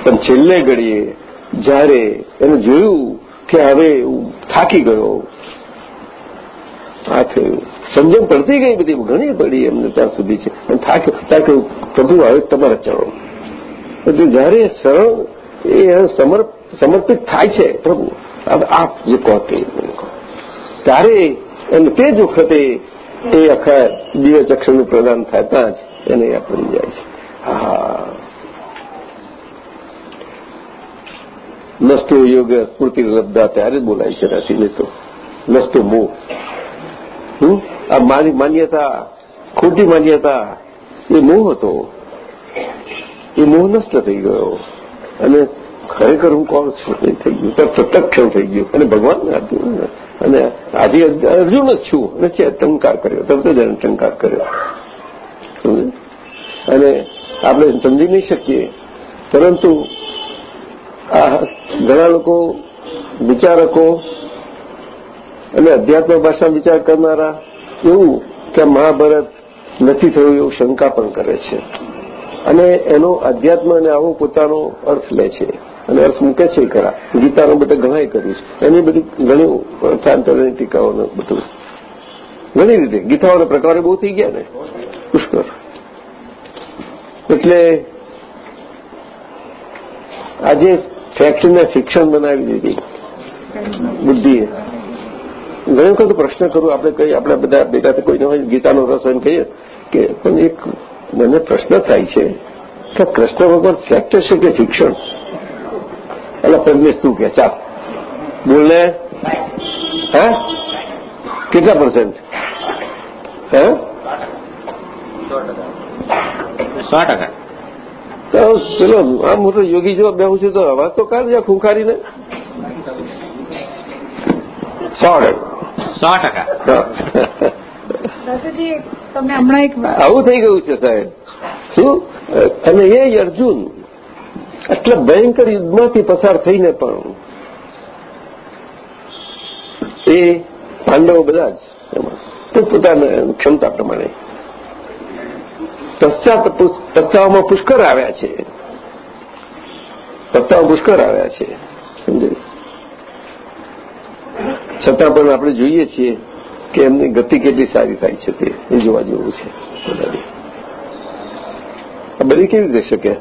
પણ છેલ્લે ઘડીએ જ્યારે એને જોયું કે હવે થાકી ગયો. આ થયું. સમજણ પડતી ગઈ બધી, ઘણી પડી એમને ત્યાં સુધી છે. અને થાક્યો. ત્યાં કહ્યું, પ્રભુ, હવે તમારા ચરો એટલે જયારે સરળ એ સમર્પિત થાય છે, પ્રભુ. આપ જે કહો તે ત્યારે અને તે જ વખતે એ આખા દિવ્ય ચક્ષણનું પ્રદાન થતા જ એને પડી જાય છે. હા. નષ્ટો યોગ સ્મૃતિ લબ્ધા ત્યારે જ બોલાય છે રાતી તો. નષ્ટો મોહ આ મારી માન્યતા, ખોટી માન્યતા, એ મોહ હતો. એ મોહ નષ્ટ થઈ ગયો. અને ખરેખર હું કોણ છું? થઈ ગયું. પ્રત્યક્ષ થઈ ગયું. અને ભગવાનને આપ્યું. અને આજે અર્જુન જ છું. અને છે ટંકાર કર્યો. તરત જ એને ટંકાર કર્યો? અને આપણે સમજી નહીં શકીએ. પરંતુ આ ઘણા લોકો વિચારકો અને અધ્યાત્મ ભાષા વિચાર કરનારા એવું કે મહાભારત નથી થયું એવું શંકા પણ કરે છે. અને એનો અધ્યાત્મ અને આવો પોતાનો અર્થ લે છે અને અર્થ મૂકે છે ખરા. ગીતાનો બધા ઘણાય કર્યું છે. એની બધી ઘણી અર્થાંતરની ટીકાઓને બધું. ઘણી રીતે. ગીતાઓના પ્રકારો બહુ થઈ ગયા ને? પુષ્કળ. એટલે આજે ફેક્ટને ફિક્શન બનાવી દીધી બુદ્ધિએ ઘણી વખત પ્રશ્ન કરું આપણે કહીએ આપણે બધા ભેગા કોઈને હોય ગીતાનો રસ હોય કહીએ કે પણ એક મને પ્રશ્ન થાય છે કે કૃષ્ણ ભગવાન ફેક્ટર છે કે શિક્ષણ એટલે પ્રજ્ઞેશ તું કે ચાલ બોલને હે કેટલા પર્સન્ટ હે સો ટકા તો પેલો આ મોટો યોગી જો બેહું છું તો અવાજ તો કાઢ જા ખૂંખારીને. સો ટકા. સો ટકા હા. હમણાં એક આવું થઈ ગયું છે સાહેબ. શું? અને એ અર્જુન આટલા ભયંકર યુદ્ધમાંથી પસાર થઈને પણ એ પાંડવો બધા જ એમાં પોતપોતાના ક્ષમતા પ્રમાણે પશ્ચાત પુષ્કર આવ્યા છે. પસ્તાવા પુષ્કર આવ્યા છે. સમજાયું? છતાં પણ આપણે જોઈએ છીએ કે એમની ગતિ કેટલી સારી થાય છે તે એ જોવા જેવું છે. આ બની કેવી રીતે શકે?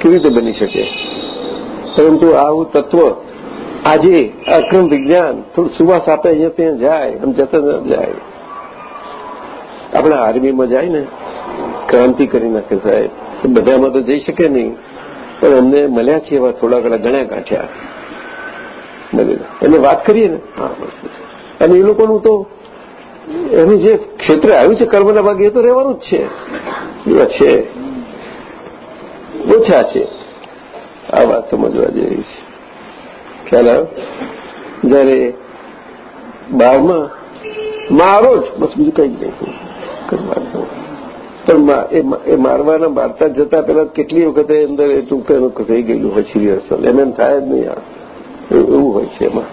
કેવી રીતે બની શકે? પરંતુ આવું તત્વ આજે અક્રમ વિજ્ઞાન થોડું સુવાસ આપે અહીંયા ત્યાં જાય, આમ જતા જાય. આપણા આર્મીમાં જાય ને ક્રાંતિ કરી નાખે સાહેબ. બધામાં તો જઈ શકે નહીં. પણ અમને મળ્યા છે એવા થોડા ઘણા ગણ્યા ગાંઠ્યા. એને વાત કરીએ ને. હા અને એ લોકોનું તો એનું જે ક્ષેત્ર આવ્યું છે, કર્મના ભાગે, એ તો રહેવાનું જ છે. એવા છે. ઓછા છે. આ વાત સમજવા જેવી છે. ખ્યાલ આવ્યો? જયારે બારમાં, મારો જ, બસ બીજું કંઈ જ નહીં. કરવાનું. પણ એ મારવાના મારતા જતા પેલા કેટલી વખતે અંદર એ ટૂંક એનું થઈ ગયેલું હોય સિરિયસલ એમ એમ થાય જ નહીં એવું હોય છે એમાં.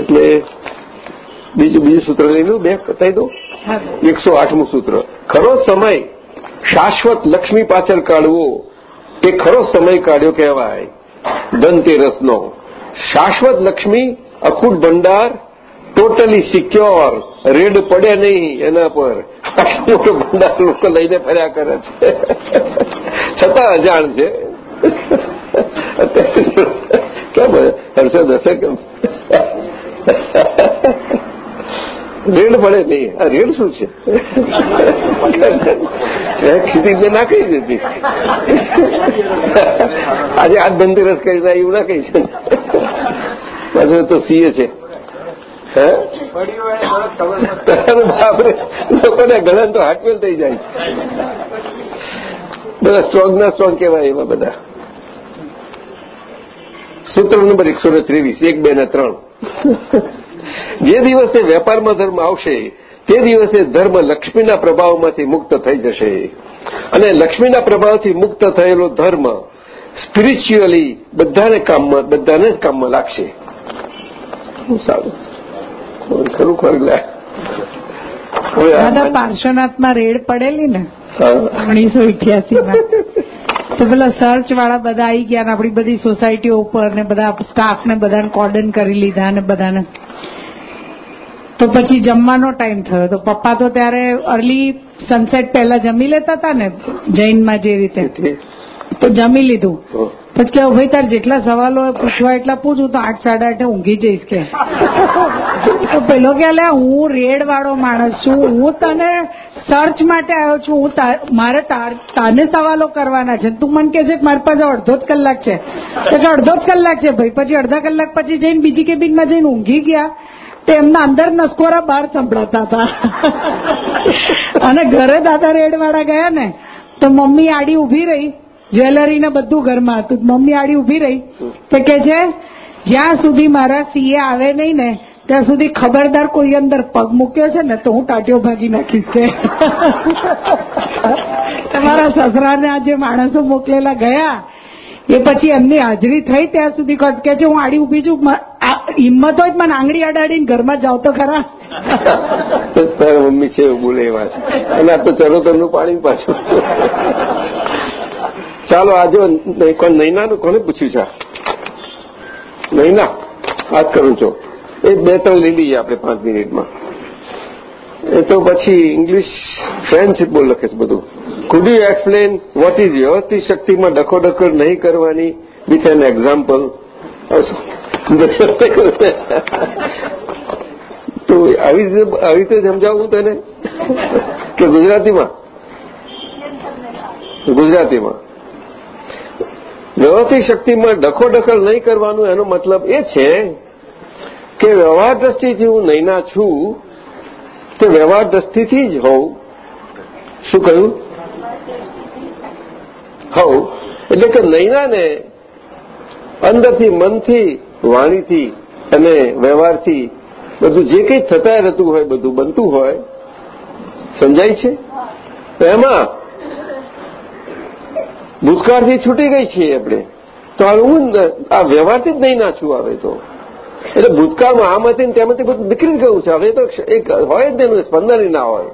એટલે બીજું બીજું સૂત્ર લઈ લઉં બે બતાવી દો એકસો આઠમું સૂત્ર. ખરો સમય શાશ્વત લક્ષ્મી પાછળ કાઢવો એ ખરો સમય કાઢ્યો કહેવાય. ધનતેરસનો. શાશ્વત લક્ષ્મી અખૂટ ભંડાર ટોટલી સિક્યોર રેડ પડે નહીં એના પર. મોટો ભંડાર લોકો લઈને ફર્યા કરે છે. છતાં અજાણ છે. કેમ હર્ષદ હશે કેમ? રેડ પડે નહીં. આ રેડ શું છે? ક્ષિતિજને ના કહી દીધી. આજે આ ધનતેરસ કરી એવું ના કહી છે. પાછું તો સીએ છે. બાપરે લોકોને ગળન તો હાટમેલ થઈ જાય. બધા સ્ટ્રોંગ ના સ્ટ્રોંગ કહેવાય એવા બધા. સૂત્ર નંબર એકસો ને ત્રેવીસ એક બે ને ત્રણ. જે દિવસે વેપારમાં ધર્મ આવશે તે દિવસે ધર્મ લક્ષ્મીના પ્રભાવમાંથી મુક્ત થઈ જશે. અને લક્ષ્મીના પ્રભાવથી મુક્ત થયેલો ધર્મ સ્પિરિચ્યુઅલી બધાને કામમાં બધાને જ કામમાં લાગશે. સારું. ખરું ખરું લે. દાદા પાર્શ્વનાથમાં રેડ પડેલી ને? ઓગણીસો ઇઠ્યાસીમાં તો પેલા સર્ચ વાળા બધા આવી ગયા ને આપણી બધી સોસાયટીઓ ઉપર ને બધા સ્ટાફ ને બધાને કોર્ડન કરી લીધા ને બધાને. તો પછી જમવાનો ટાઈમ થયો. તો પપ્પા તો ત્યારે અર્લી સનસેટ પહેલા જમી લેતા હતા ને જૈનમાં જે રીતે? તો જમી લીધું. પછી કે ભાઈ તાર જેટલા સવાલો પૂછવા એટલા પૂછું, તો આઠ સાડા આઠે ઊંઘી જઈશ કે. તો પેલો કે લે હું રેડ વાળો માણસ છું. હું તને સર્ચ માટે આવ્યો છું. હું મારે તાર- તાને સવાલો કરવાના છે. તું મને કે છે મારી પાસે અડધો જ કલાક છે. તો અડધો જ કલાક છે ભાઈ. પછી અડધા કલાક પછી જઈને બીજી કેબિનમાં જઈને ઊંઘી ગયા. તો એમના અંદર નસકોરા બહાર સંભળાતા હતા. અને ઘરે દાદા રેડ વાળા ગયા ને, તો મમ્મી આડી ઊભી રહી. જ્વેલરી ને બધું ઘરમાં હતું. મમ્મી આડી ઊભી રહી તો કે છે, જ્યાં સુધી મારા સીએ આવે નહીં ને, ત્યાં સુધી ખબરદાર કોઈ અંદર પગ મૂક્યો છે ને, તો હું ટાટીઓ ભાગી નાખીશ કે તમારા સસરાને આ જે માણસો મોકલેલા ગયા, એ પછી એમની હાજરી થઈ ત્યાં સુધી કે છે, હું આડી ઊભી છું હિંમત હોય મને આંગળી અડાડીને ઘરમાં જાવ તો ખરા. મમ્મી છે બોલે એવા છે. અને આ તો ચરોતરનું પાણી પાછું. ચાલો આજે નૈના નૈનાનું કોને પૂછ્યું છે? નૈના, વાત કરું છું. એ બે ત્રણ લઈ લઈએ આપણે પાંચ મિનિટમાં. એ તો પછી ઇંગ્લિશ ફ્રેન્ચ બોલ લખે છે બધું. Could you explain what is વ્યવસ્થિત શક્તિમાં ડખોડખડ નહીં કરવાની? વિથ એન એક્ઝામ્પલ તો આવી રીતે આવી રીતે સમજાવું તેને? કે ગુજરાતીમાં? ગુજરાતીમાં. વ્યવસ્થિત શક્તિમાં ડખોડખલ નહીં કરવાનું એનો મતલબ એ છે કે વ્યવહાર દ્રષ્ટિથી હું નૈના છું, તે વ્યવહાર દ્રષ્ટિથી જ હોઉં. શું કહ્યું? હોઉં. એટલે કે નૈનાને અંદરથી, મનથી, વાણીથી અને વ્યવહારથી બધું જે કંઈ થતા રહેતું હોય, બધું બનતું હોય. સમજાય છે? એમાં ભૂતકાળથી છૂટી ગઈ છીએ આપણે. તો હવે હું આ વ્યવહારથી જ નહીં નાચું આવે તો. એટલે ભૂતકાળમાં આમાંથી ને તેમાંથી બધું નીકળી ગયું છે. હવે તો એક હોય જ તેનું સ્પંદન ના હોય.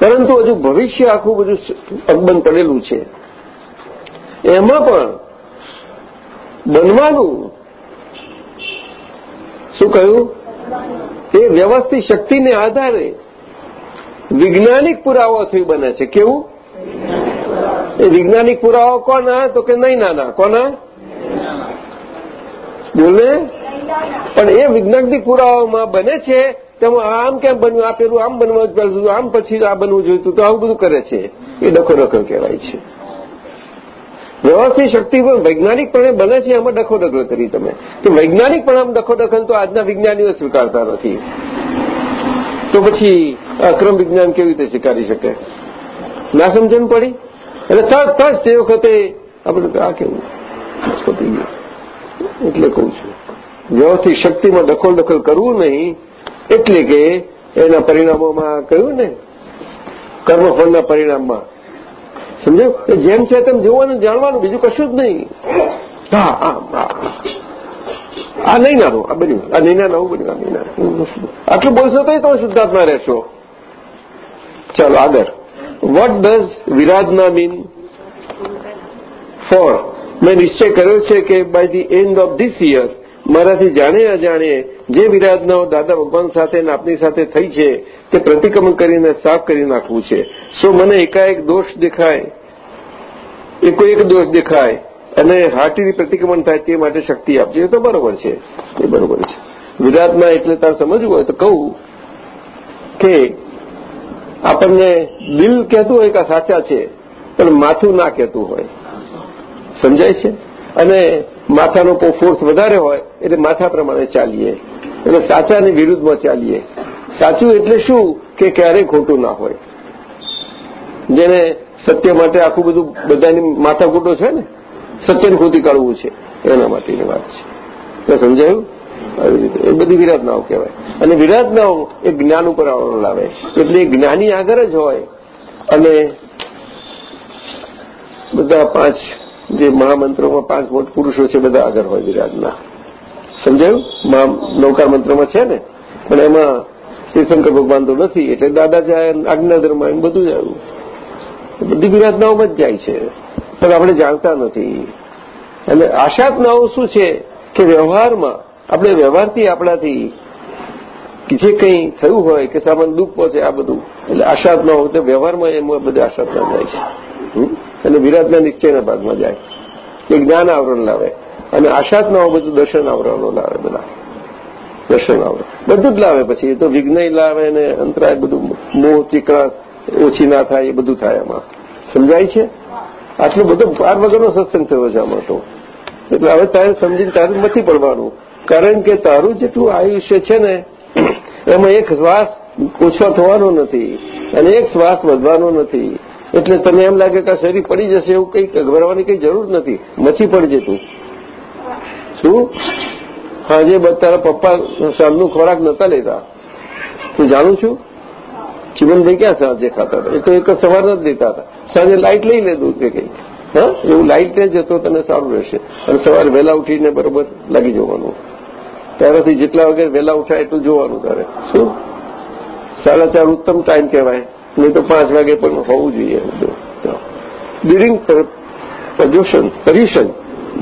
પરંતુ હજુ ભવિષ્ય આખું બધું અકબંધ પડેલું છે. એમાં પણ બનવાનું શું કહ્યું? એ વ્યવસ્થિત શક્તિને આધારે વૈજ્ઞાનિક પુરાવાથી બને છે. કેવું? એ વૈજ્ઞાનિક પુરાવો કોના તો કે નહીં નાના. કોના બોલે પણ એ વૈજ્ઞાનિક પુરાવામાં બને છે તેમાં આમ કેમ બન્યું? આ પેલું આમ બનવા પેલું આમ પછી આ બનવું જોઈતું તો. આવું બધું કરે છે. એ ડખો ડખો કહેવાય છે. વ્યવસ્થિત શક્તિ પણ વૈજ્ઞાનિકપણે બને છે, એમાં ડખો ડખો કરી તમે. તો વૈજ્ઞાનિકપણે આમ ડખો ડખલ તો આજના વિજ્ઞાનીઓ સ્વીકારતા નથી. તો પછી અક્રમ વિજ્ઞાન કેવી રીતે સ્વીકારી શકે? ના સમજણ પડી? એટલે તરત જ તે વખતે આપણે આ કેવું? પતી ગયું. એટલે કહું છું. વ્યવસ્થિત શક્તિમાં દખલ દખલ કરવું નહીં, એટલે કે એના પરિણામોમાં કહ્યું ને, કર્મફળના પરિણામમાં. સમજો કે જેમ છે તેમ જોવાનું, જાણવાનું, બીજું કશું જ નહીં. હા હા આ નહીં નાનું આ બન્યું. આ નહીં નવું બન્યું. આ નહીં આટલું બોલશો તો તમે શુદ્ધાત્મા રહેશો. ચાલો, આગળ. વોટ ડઝ વિરાધના મીન ફોર મેં નિશ્ચય કર્યો છે કે by the end of this year મારાથી જાણે અજાણે જે વિરાધનાઓ દાદા ભગવાન સાથે આપની સાથે થઈ છે, તે પ્રતિક્રમણ કરીને સાફ કરી નાખવું છે. સો મને એકાએક દોષ દેખાય. એકો એક દોષ દેખાય. અને હાટીની પ્રતિક્રમણ થાય તે માટે શક્તિ આપજો. તો બરોબર છે. એ બરોબર છે. વિરાધના એટલે તાર સમજવું હોય તો કહું કે આપણને દિલ કહેતું હોય કે સાચા છે, પણ માથું ના કહેતું હોય. સમજાય છે? અને માથાનો ફોર્સ વધારે હોય, એટલે માથા પ્રમાણે ચાલીએ. એટલે સાચાની વિરુદ્ધમાં ચાલીએ. સાચું એટલે શું કે ક્યારેય ખોટું ના હોય? જેને સત્ય માટે આખું બધું બધાની માથા ખોટો છે ને? સત્યને ખોટી કાઢવું છે. એના માટેની વાત છે. સમજાયું? એ બધી વિરાધનાઓ કહેવાય. અને વિરાધનાઓ એ જ્ઞાન ઉપર આવવાનું લાવે. એટલે જ્ઞાની આગળ જ હોય. અને બધા પાંચ જે મહામંત્રોમાં પાંચ મોટ પુરુષો છે, બધા આગળ હોય વિરાજના સમજાયું? નૌકાર મંત્રમાં છે ને? પણ એમાં શ્રીશંકર ભગવાન તો નથી. એટલે દાદા જાય આજ્ઞાધર્મ એમ બધું જ આવ્યું. બધી વિરાધનાઓમાં જ જાય છે. પણ આપણે જાણતા નથી. અને આશાધનાઓ શું છે? કે વ્યવહારમાં આપણે વ્યવહારથી આપણાથી જે કંઈ થયું હોય, કે સામાન દુઃખ પહોંચે, આ બધું. એટલે આશાતના હોય એટલે વ્યવહારમાં એમાં બધા આશાતના જાય છે. અને વિરાટના નિશ્ચયના ભાગમાં જાય. એ જ્ઞાન આવરણ લાવે. અને આશાતનાઓ બધું દર્શન આવરણો લાવે બધા. દર્શન આવરણ. બધું જ લાવે પછી. એ તો વિઘ્ન લાવે ને અંતરાય બધું, મોહ ચીકણાશ ઓછી ના થાય, એ બધું થાય એમાં સમજાય છે? આટલું બધું પાર વગરનો સત્સંગ થયો છે આમાં તો. એટલે હવે તારે સમજીને તારે નથી પડવાનું. કારણ કે તારું જેટલું આયુષ્ય છે ને, એમાં એક શ્વાસ ઓછો થવાનો નથી અને એક શ્વાસ વધવાનો નથી. એટલે તને એમ લાગે કે શરીર પડી જશે એવું કંઈ ગભરાવાની કંઈ જરૂર નથી. મચી પડજે તું શું? હાજે તારા પપ્પા સાંજનું ખોરાક નતા લેતા. તું જાણું છું? ચીમનભાઈ ક્યાં સાંજે ખાતા હતા? એ તો એક સવાર જ દેતા હતા. સાંજે લાઇટ લઈ લેતું કે કંઈક હા? એવું લાઇટ જતો તને સારું રહેશે. અને સવારે વહેલા ઉઠીને બરોબર લાગી જવાનું. ત્યારથી જેટલા વગર વહેલા ઉઠાય એટલું જોવાનું તારે. શું? સાડા ચાર ઉત્તમ ટાઈમ કહેવાય. નહીં તો પાંચ વાગે પણ હોવું જોઈએ. ડ્યુરિંગ પ્રદૂષણ પર્યુષણ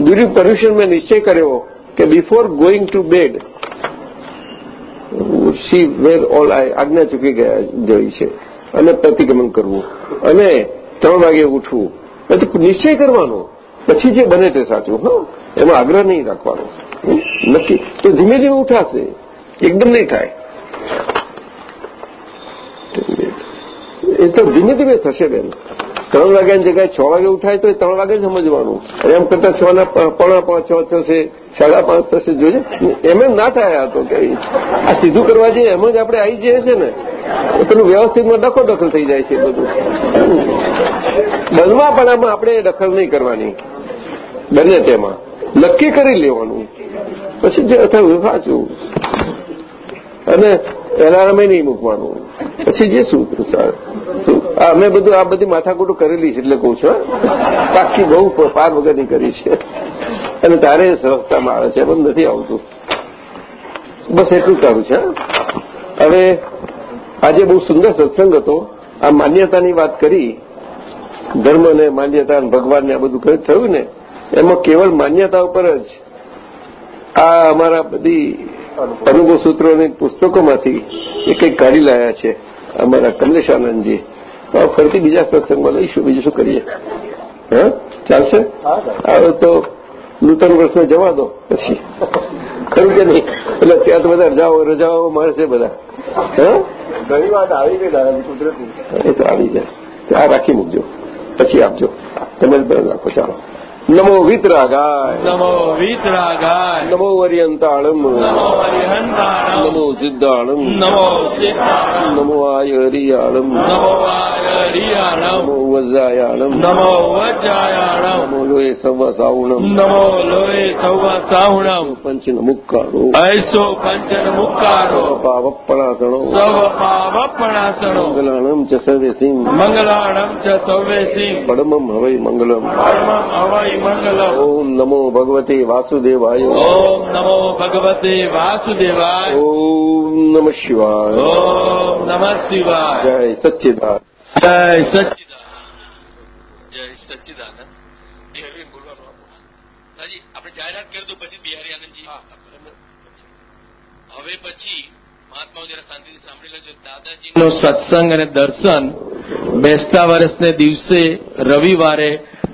ડ્યુરિંગ પર્યુષણ મેં નિશ્ચય કર્યો કે before going to bed see where all I આજ્ઞા ચૂકી ગયા જોઈ છે. અને પ્રતિક્રમણ કરવું. અને ત્રણ વાગે ઉઠવું. પછી નિશ્ચય કરવાનો. પછી જે બને તે સાચું, હા? એમાં આગ્રહ નહીં રાખવાનો? નક્કી. તો ધીમે ધીમે ઉઠાશે. એકદમ નહીં થાય. એ તો ધીમે ધીમે થશે બેન. ત્રણ વાગ્યાની જગ્યાએ છ વાગે ઉઠાય તો એ ત્રણ વાગે સમજવાનું. અને એમ કરતા છ ના પોણા પાંચ, છ થશે, સાડા પાંચ થશે, જોજે. એમ એમ ના થાય આ તો કે આ સીધું કરવા જઈએ, એમ જ આપણે આવી જઈએ છે ને. એ પેલું વ્યવસ્થિતમાં ડખો દખલ થઈ જાય છે બધું. બનવાપણામાં પણ આપણે દખલ નહીં કરવાની. બને તેમાં. નક્કી કરી લેવાનું. પછી જે થયું સાચું. અને એલાર્મે નહીં મૂકવાનું. પછી જે શું સર અમે બધું આ બધી માથાકૂટો કરેલી છે એટલે કહું છું પાકી બહુ પાર વગરની કરી છે. અને તારે સરસતામાં આવે છે, પણ નથી આવતું. બસ એટલું જ છે, હા. હવે આજે બહુ સુંદર સત્સંગ હતો. આ માન્યતાની વાત કરી. ધર્મ ને માન્યતા ભગવાનને આ બધું થયું ને? એમાં કેવળ માન્યતા ઉપર જ આ અમારા બધી અનુભવ સૂત્રોની પુસ્તકોમાંથી એ કંઈક કાઢી લાયા છે અમારા કમલેશાનંદજી. તો આ ફરીથી બીજા સત્સંગમાં લઈશું. બીજું શું કરીએ? હા? ચાલશે? હવે તો નૂતન વર્ષને જવા દો પછી. ખરું કે નહીં? એટલે ત્યાં તો બધા રજાઓ રજાઓ મળશે બધા. હા? ઘણી વાત આવી ગઈ દાદાજી કુદરતી. એ તો આવી જાય. આ રાખી મૂકજો. પછી આપજો. તમે જ રાખો. ચાલો. नमो वितरागाय नमो वितरागाय नमो वर्यन्ताणम् नमो वर्यन्ताणम् नमो सिद्धाणम् नमो सिद्धाणम् नमो आयरियाणम् नमो आयरियाणम् नमो वज्रायाणम् नमो वज्रायाणम् नमो लोये सव्वसावणम् नमो लोये सव्वसावणम् पञ्चन मुक्कारो ऐसो पञ्चन मुक्कारो पावप्पणासणो सव पावप्पणासणो मङ्गलाणम् च सर्वेसिम् मङ्गलाणम् च सर्वेसिम् परमम् हवै मङ्गलम् परमम् हवै મંગલમ ઓમ નમો ભગવતે વાસુદેવાય ઓમ નમો ભગવતે વાસુદેવાય ઓમ નમ શિવાય ઓમ નમ શિવાય જય સચ્ચિદાન જય સચ્ચિદાનંદ જય સચ્ચિદાનંદ હાજી આપણે જાહેરાત કરી દો પછી બિહારી આનંદજી હવે પછી મહાત્માઓ જરા શાંતિથી સાંભળી લેજો. દાદાજીનો સત્સંગ અને દર્શન બેસતા વર્ષને દિવસે રવિવારે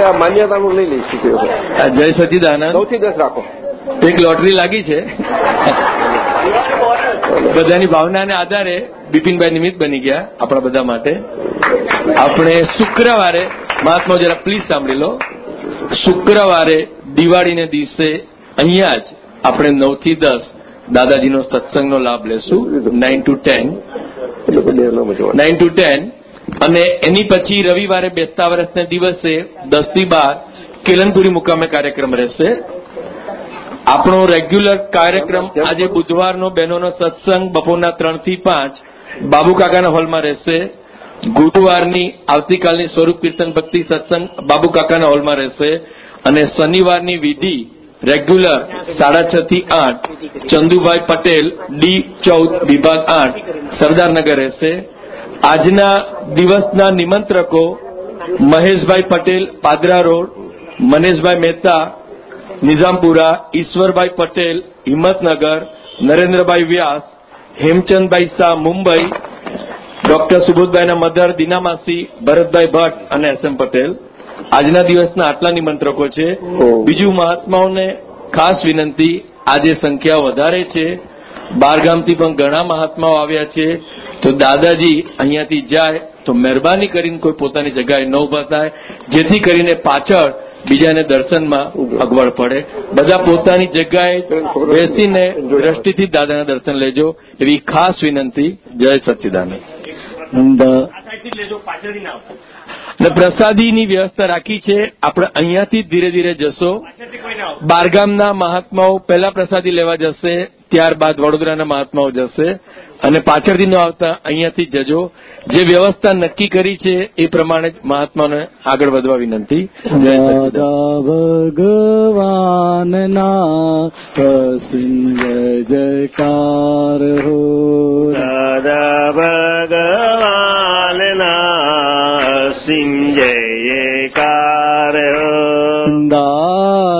અત્યારે માન્યતાનું લઈ લઈશું. જય સચિદાનંદ. સૌથી દસ રાખો. એક લોટરી લાગી છે. બધાની ભાવનાને આધારે બિપિનભાઈ નિમિત્ત બની ગયા આપણા બધા માટે. આપણે શુક્રવારે મહાત્મા જરા પ્લીઝ સાંભળી લો. શુક્રવારે દિવાળીને દિવસે અહીંયા જ આપણે નવથી દસ દાદાજીનો સત્સંગનો લાભ લેશું. નાઇન ટુ ટેન એટલે બધે નાઇન ટુ ટેન અને એની પછી રવિવારે બેસતા વર્ષને દિવસે દસથી બાર કેલનપુરી મુકામે કાર્યક્રમ રહેશે. આપણો રેગ્યુલર કાર્યક્રમ આજે બુધવારનો બહેનોનો સત્સંગ બપોરના ત્રણથી પાંચ બાબુ કાકાના હોલમાં રહેશે. ગુરુવારની આવતીકાલની સ્વરૂપ કીર્તન ભક્તિ સત્સંગ બાબુકાકાના હોલમાં રહેશે. અને શનિવારની વિધિ રેગ્યુલર સાડા છ થી આઠ ચંદુભાઈ પટેલ ડી ચૌદ વિભાગ આઠ સરદારનગર રહેશે. આજના દિવસના નિમંત્રકો મહેશભાઈ પટેલ પાદરા રોડ મનેશભાઈ મહેતા નિઝામપુરા ઈશ્વરભાઈ પટેલ હિંમતનગર નરેન્દ્રભાઈ વ્યાસ હેમચંદભાઈ શાહ મુંબઈ ડોક્ટર સુબોધભાઈના મધર દીનામાસી ભરતભાઈ ભટ્ટ અને એસ એમ પટેલ. આજના દિવસના આટલા નિમંત્રકો છે. બીજું મહાત્માઓને ખાસ વિનંતી આજે સંખ્યા વધારે છે. બારગામથી પણ ઘણા મહાત્માઓ આવ્યા છે. તો દાદાજી અહીંયાથી જાય તો મહેરબાની કરીને કોઈ પોતાની જગ્યાએ ન ઊભા થાય. જેથી કરીને પાછળ બીજાને દર્શનમાં અગવડ પડે. બધા પોતાની જગ્યાએ બેસીને દ્રષ્ટિથી દાદાના દર્શન લેજો. એવી ખાસ વિનંતી. જય સચ્ચિદાનંદ. અને પ્રસાદીની વ્યવસ્થા રાખી છે. આપણે અહીંયાથી ધીરે ધીરે જશો. બારગામના મહાત્માઓ પહેલા પ્રસાદી લેવા જશે. ત્યારબાદ વડોદરાના મહાત્માઓ જશે અને પાછળથી ન આવતા અહીંયાથી જજો. જે વ્યવસ્થા નક્કી કરી છે એ પ્રમાણે જ મહાત્માઓને આગળ વધવા વિનંતી. ભગવાનના પ્રસિંહ જયકાર હો. દાદા ભગવાનના સિંહ જયકાર જયકાર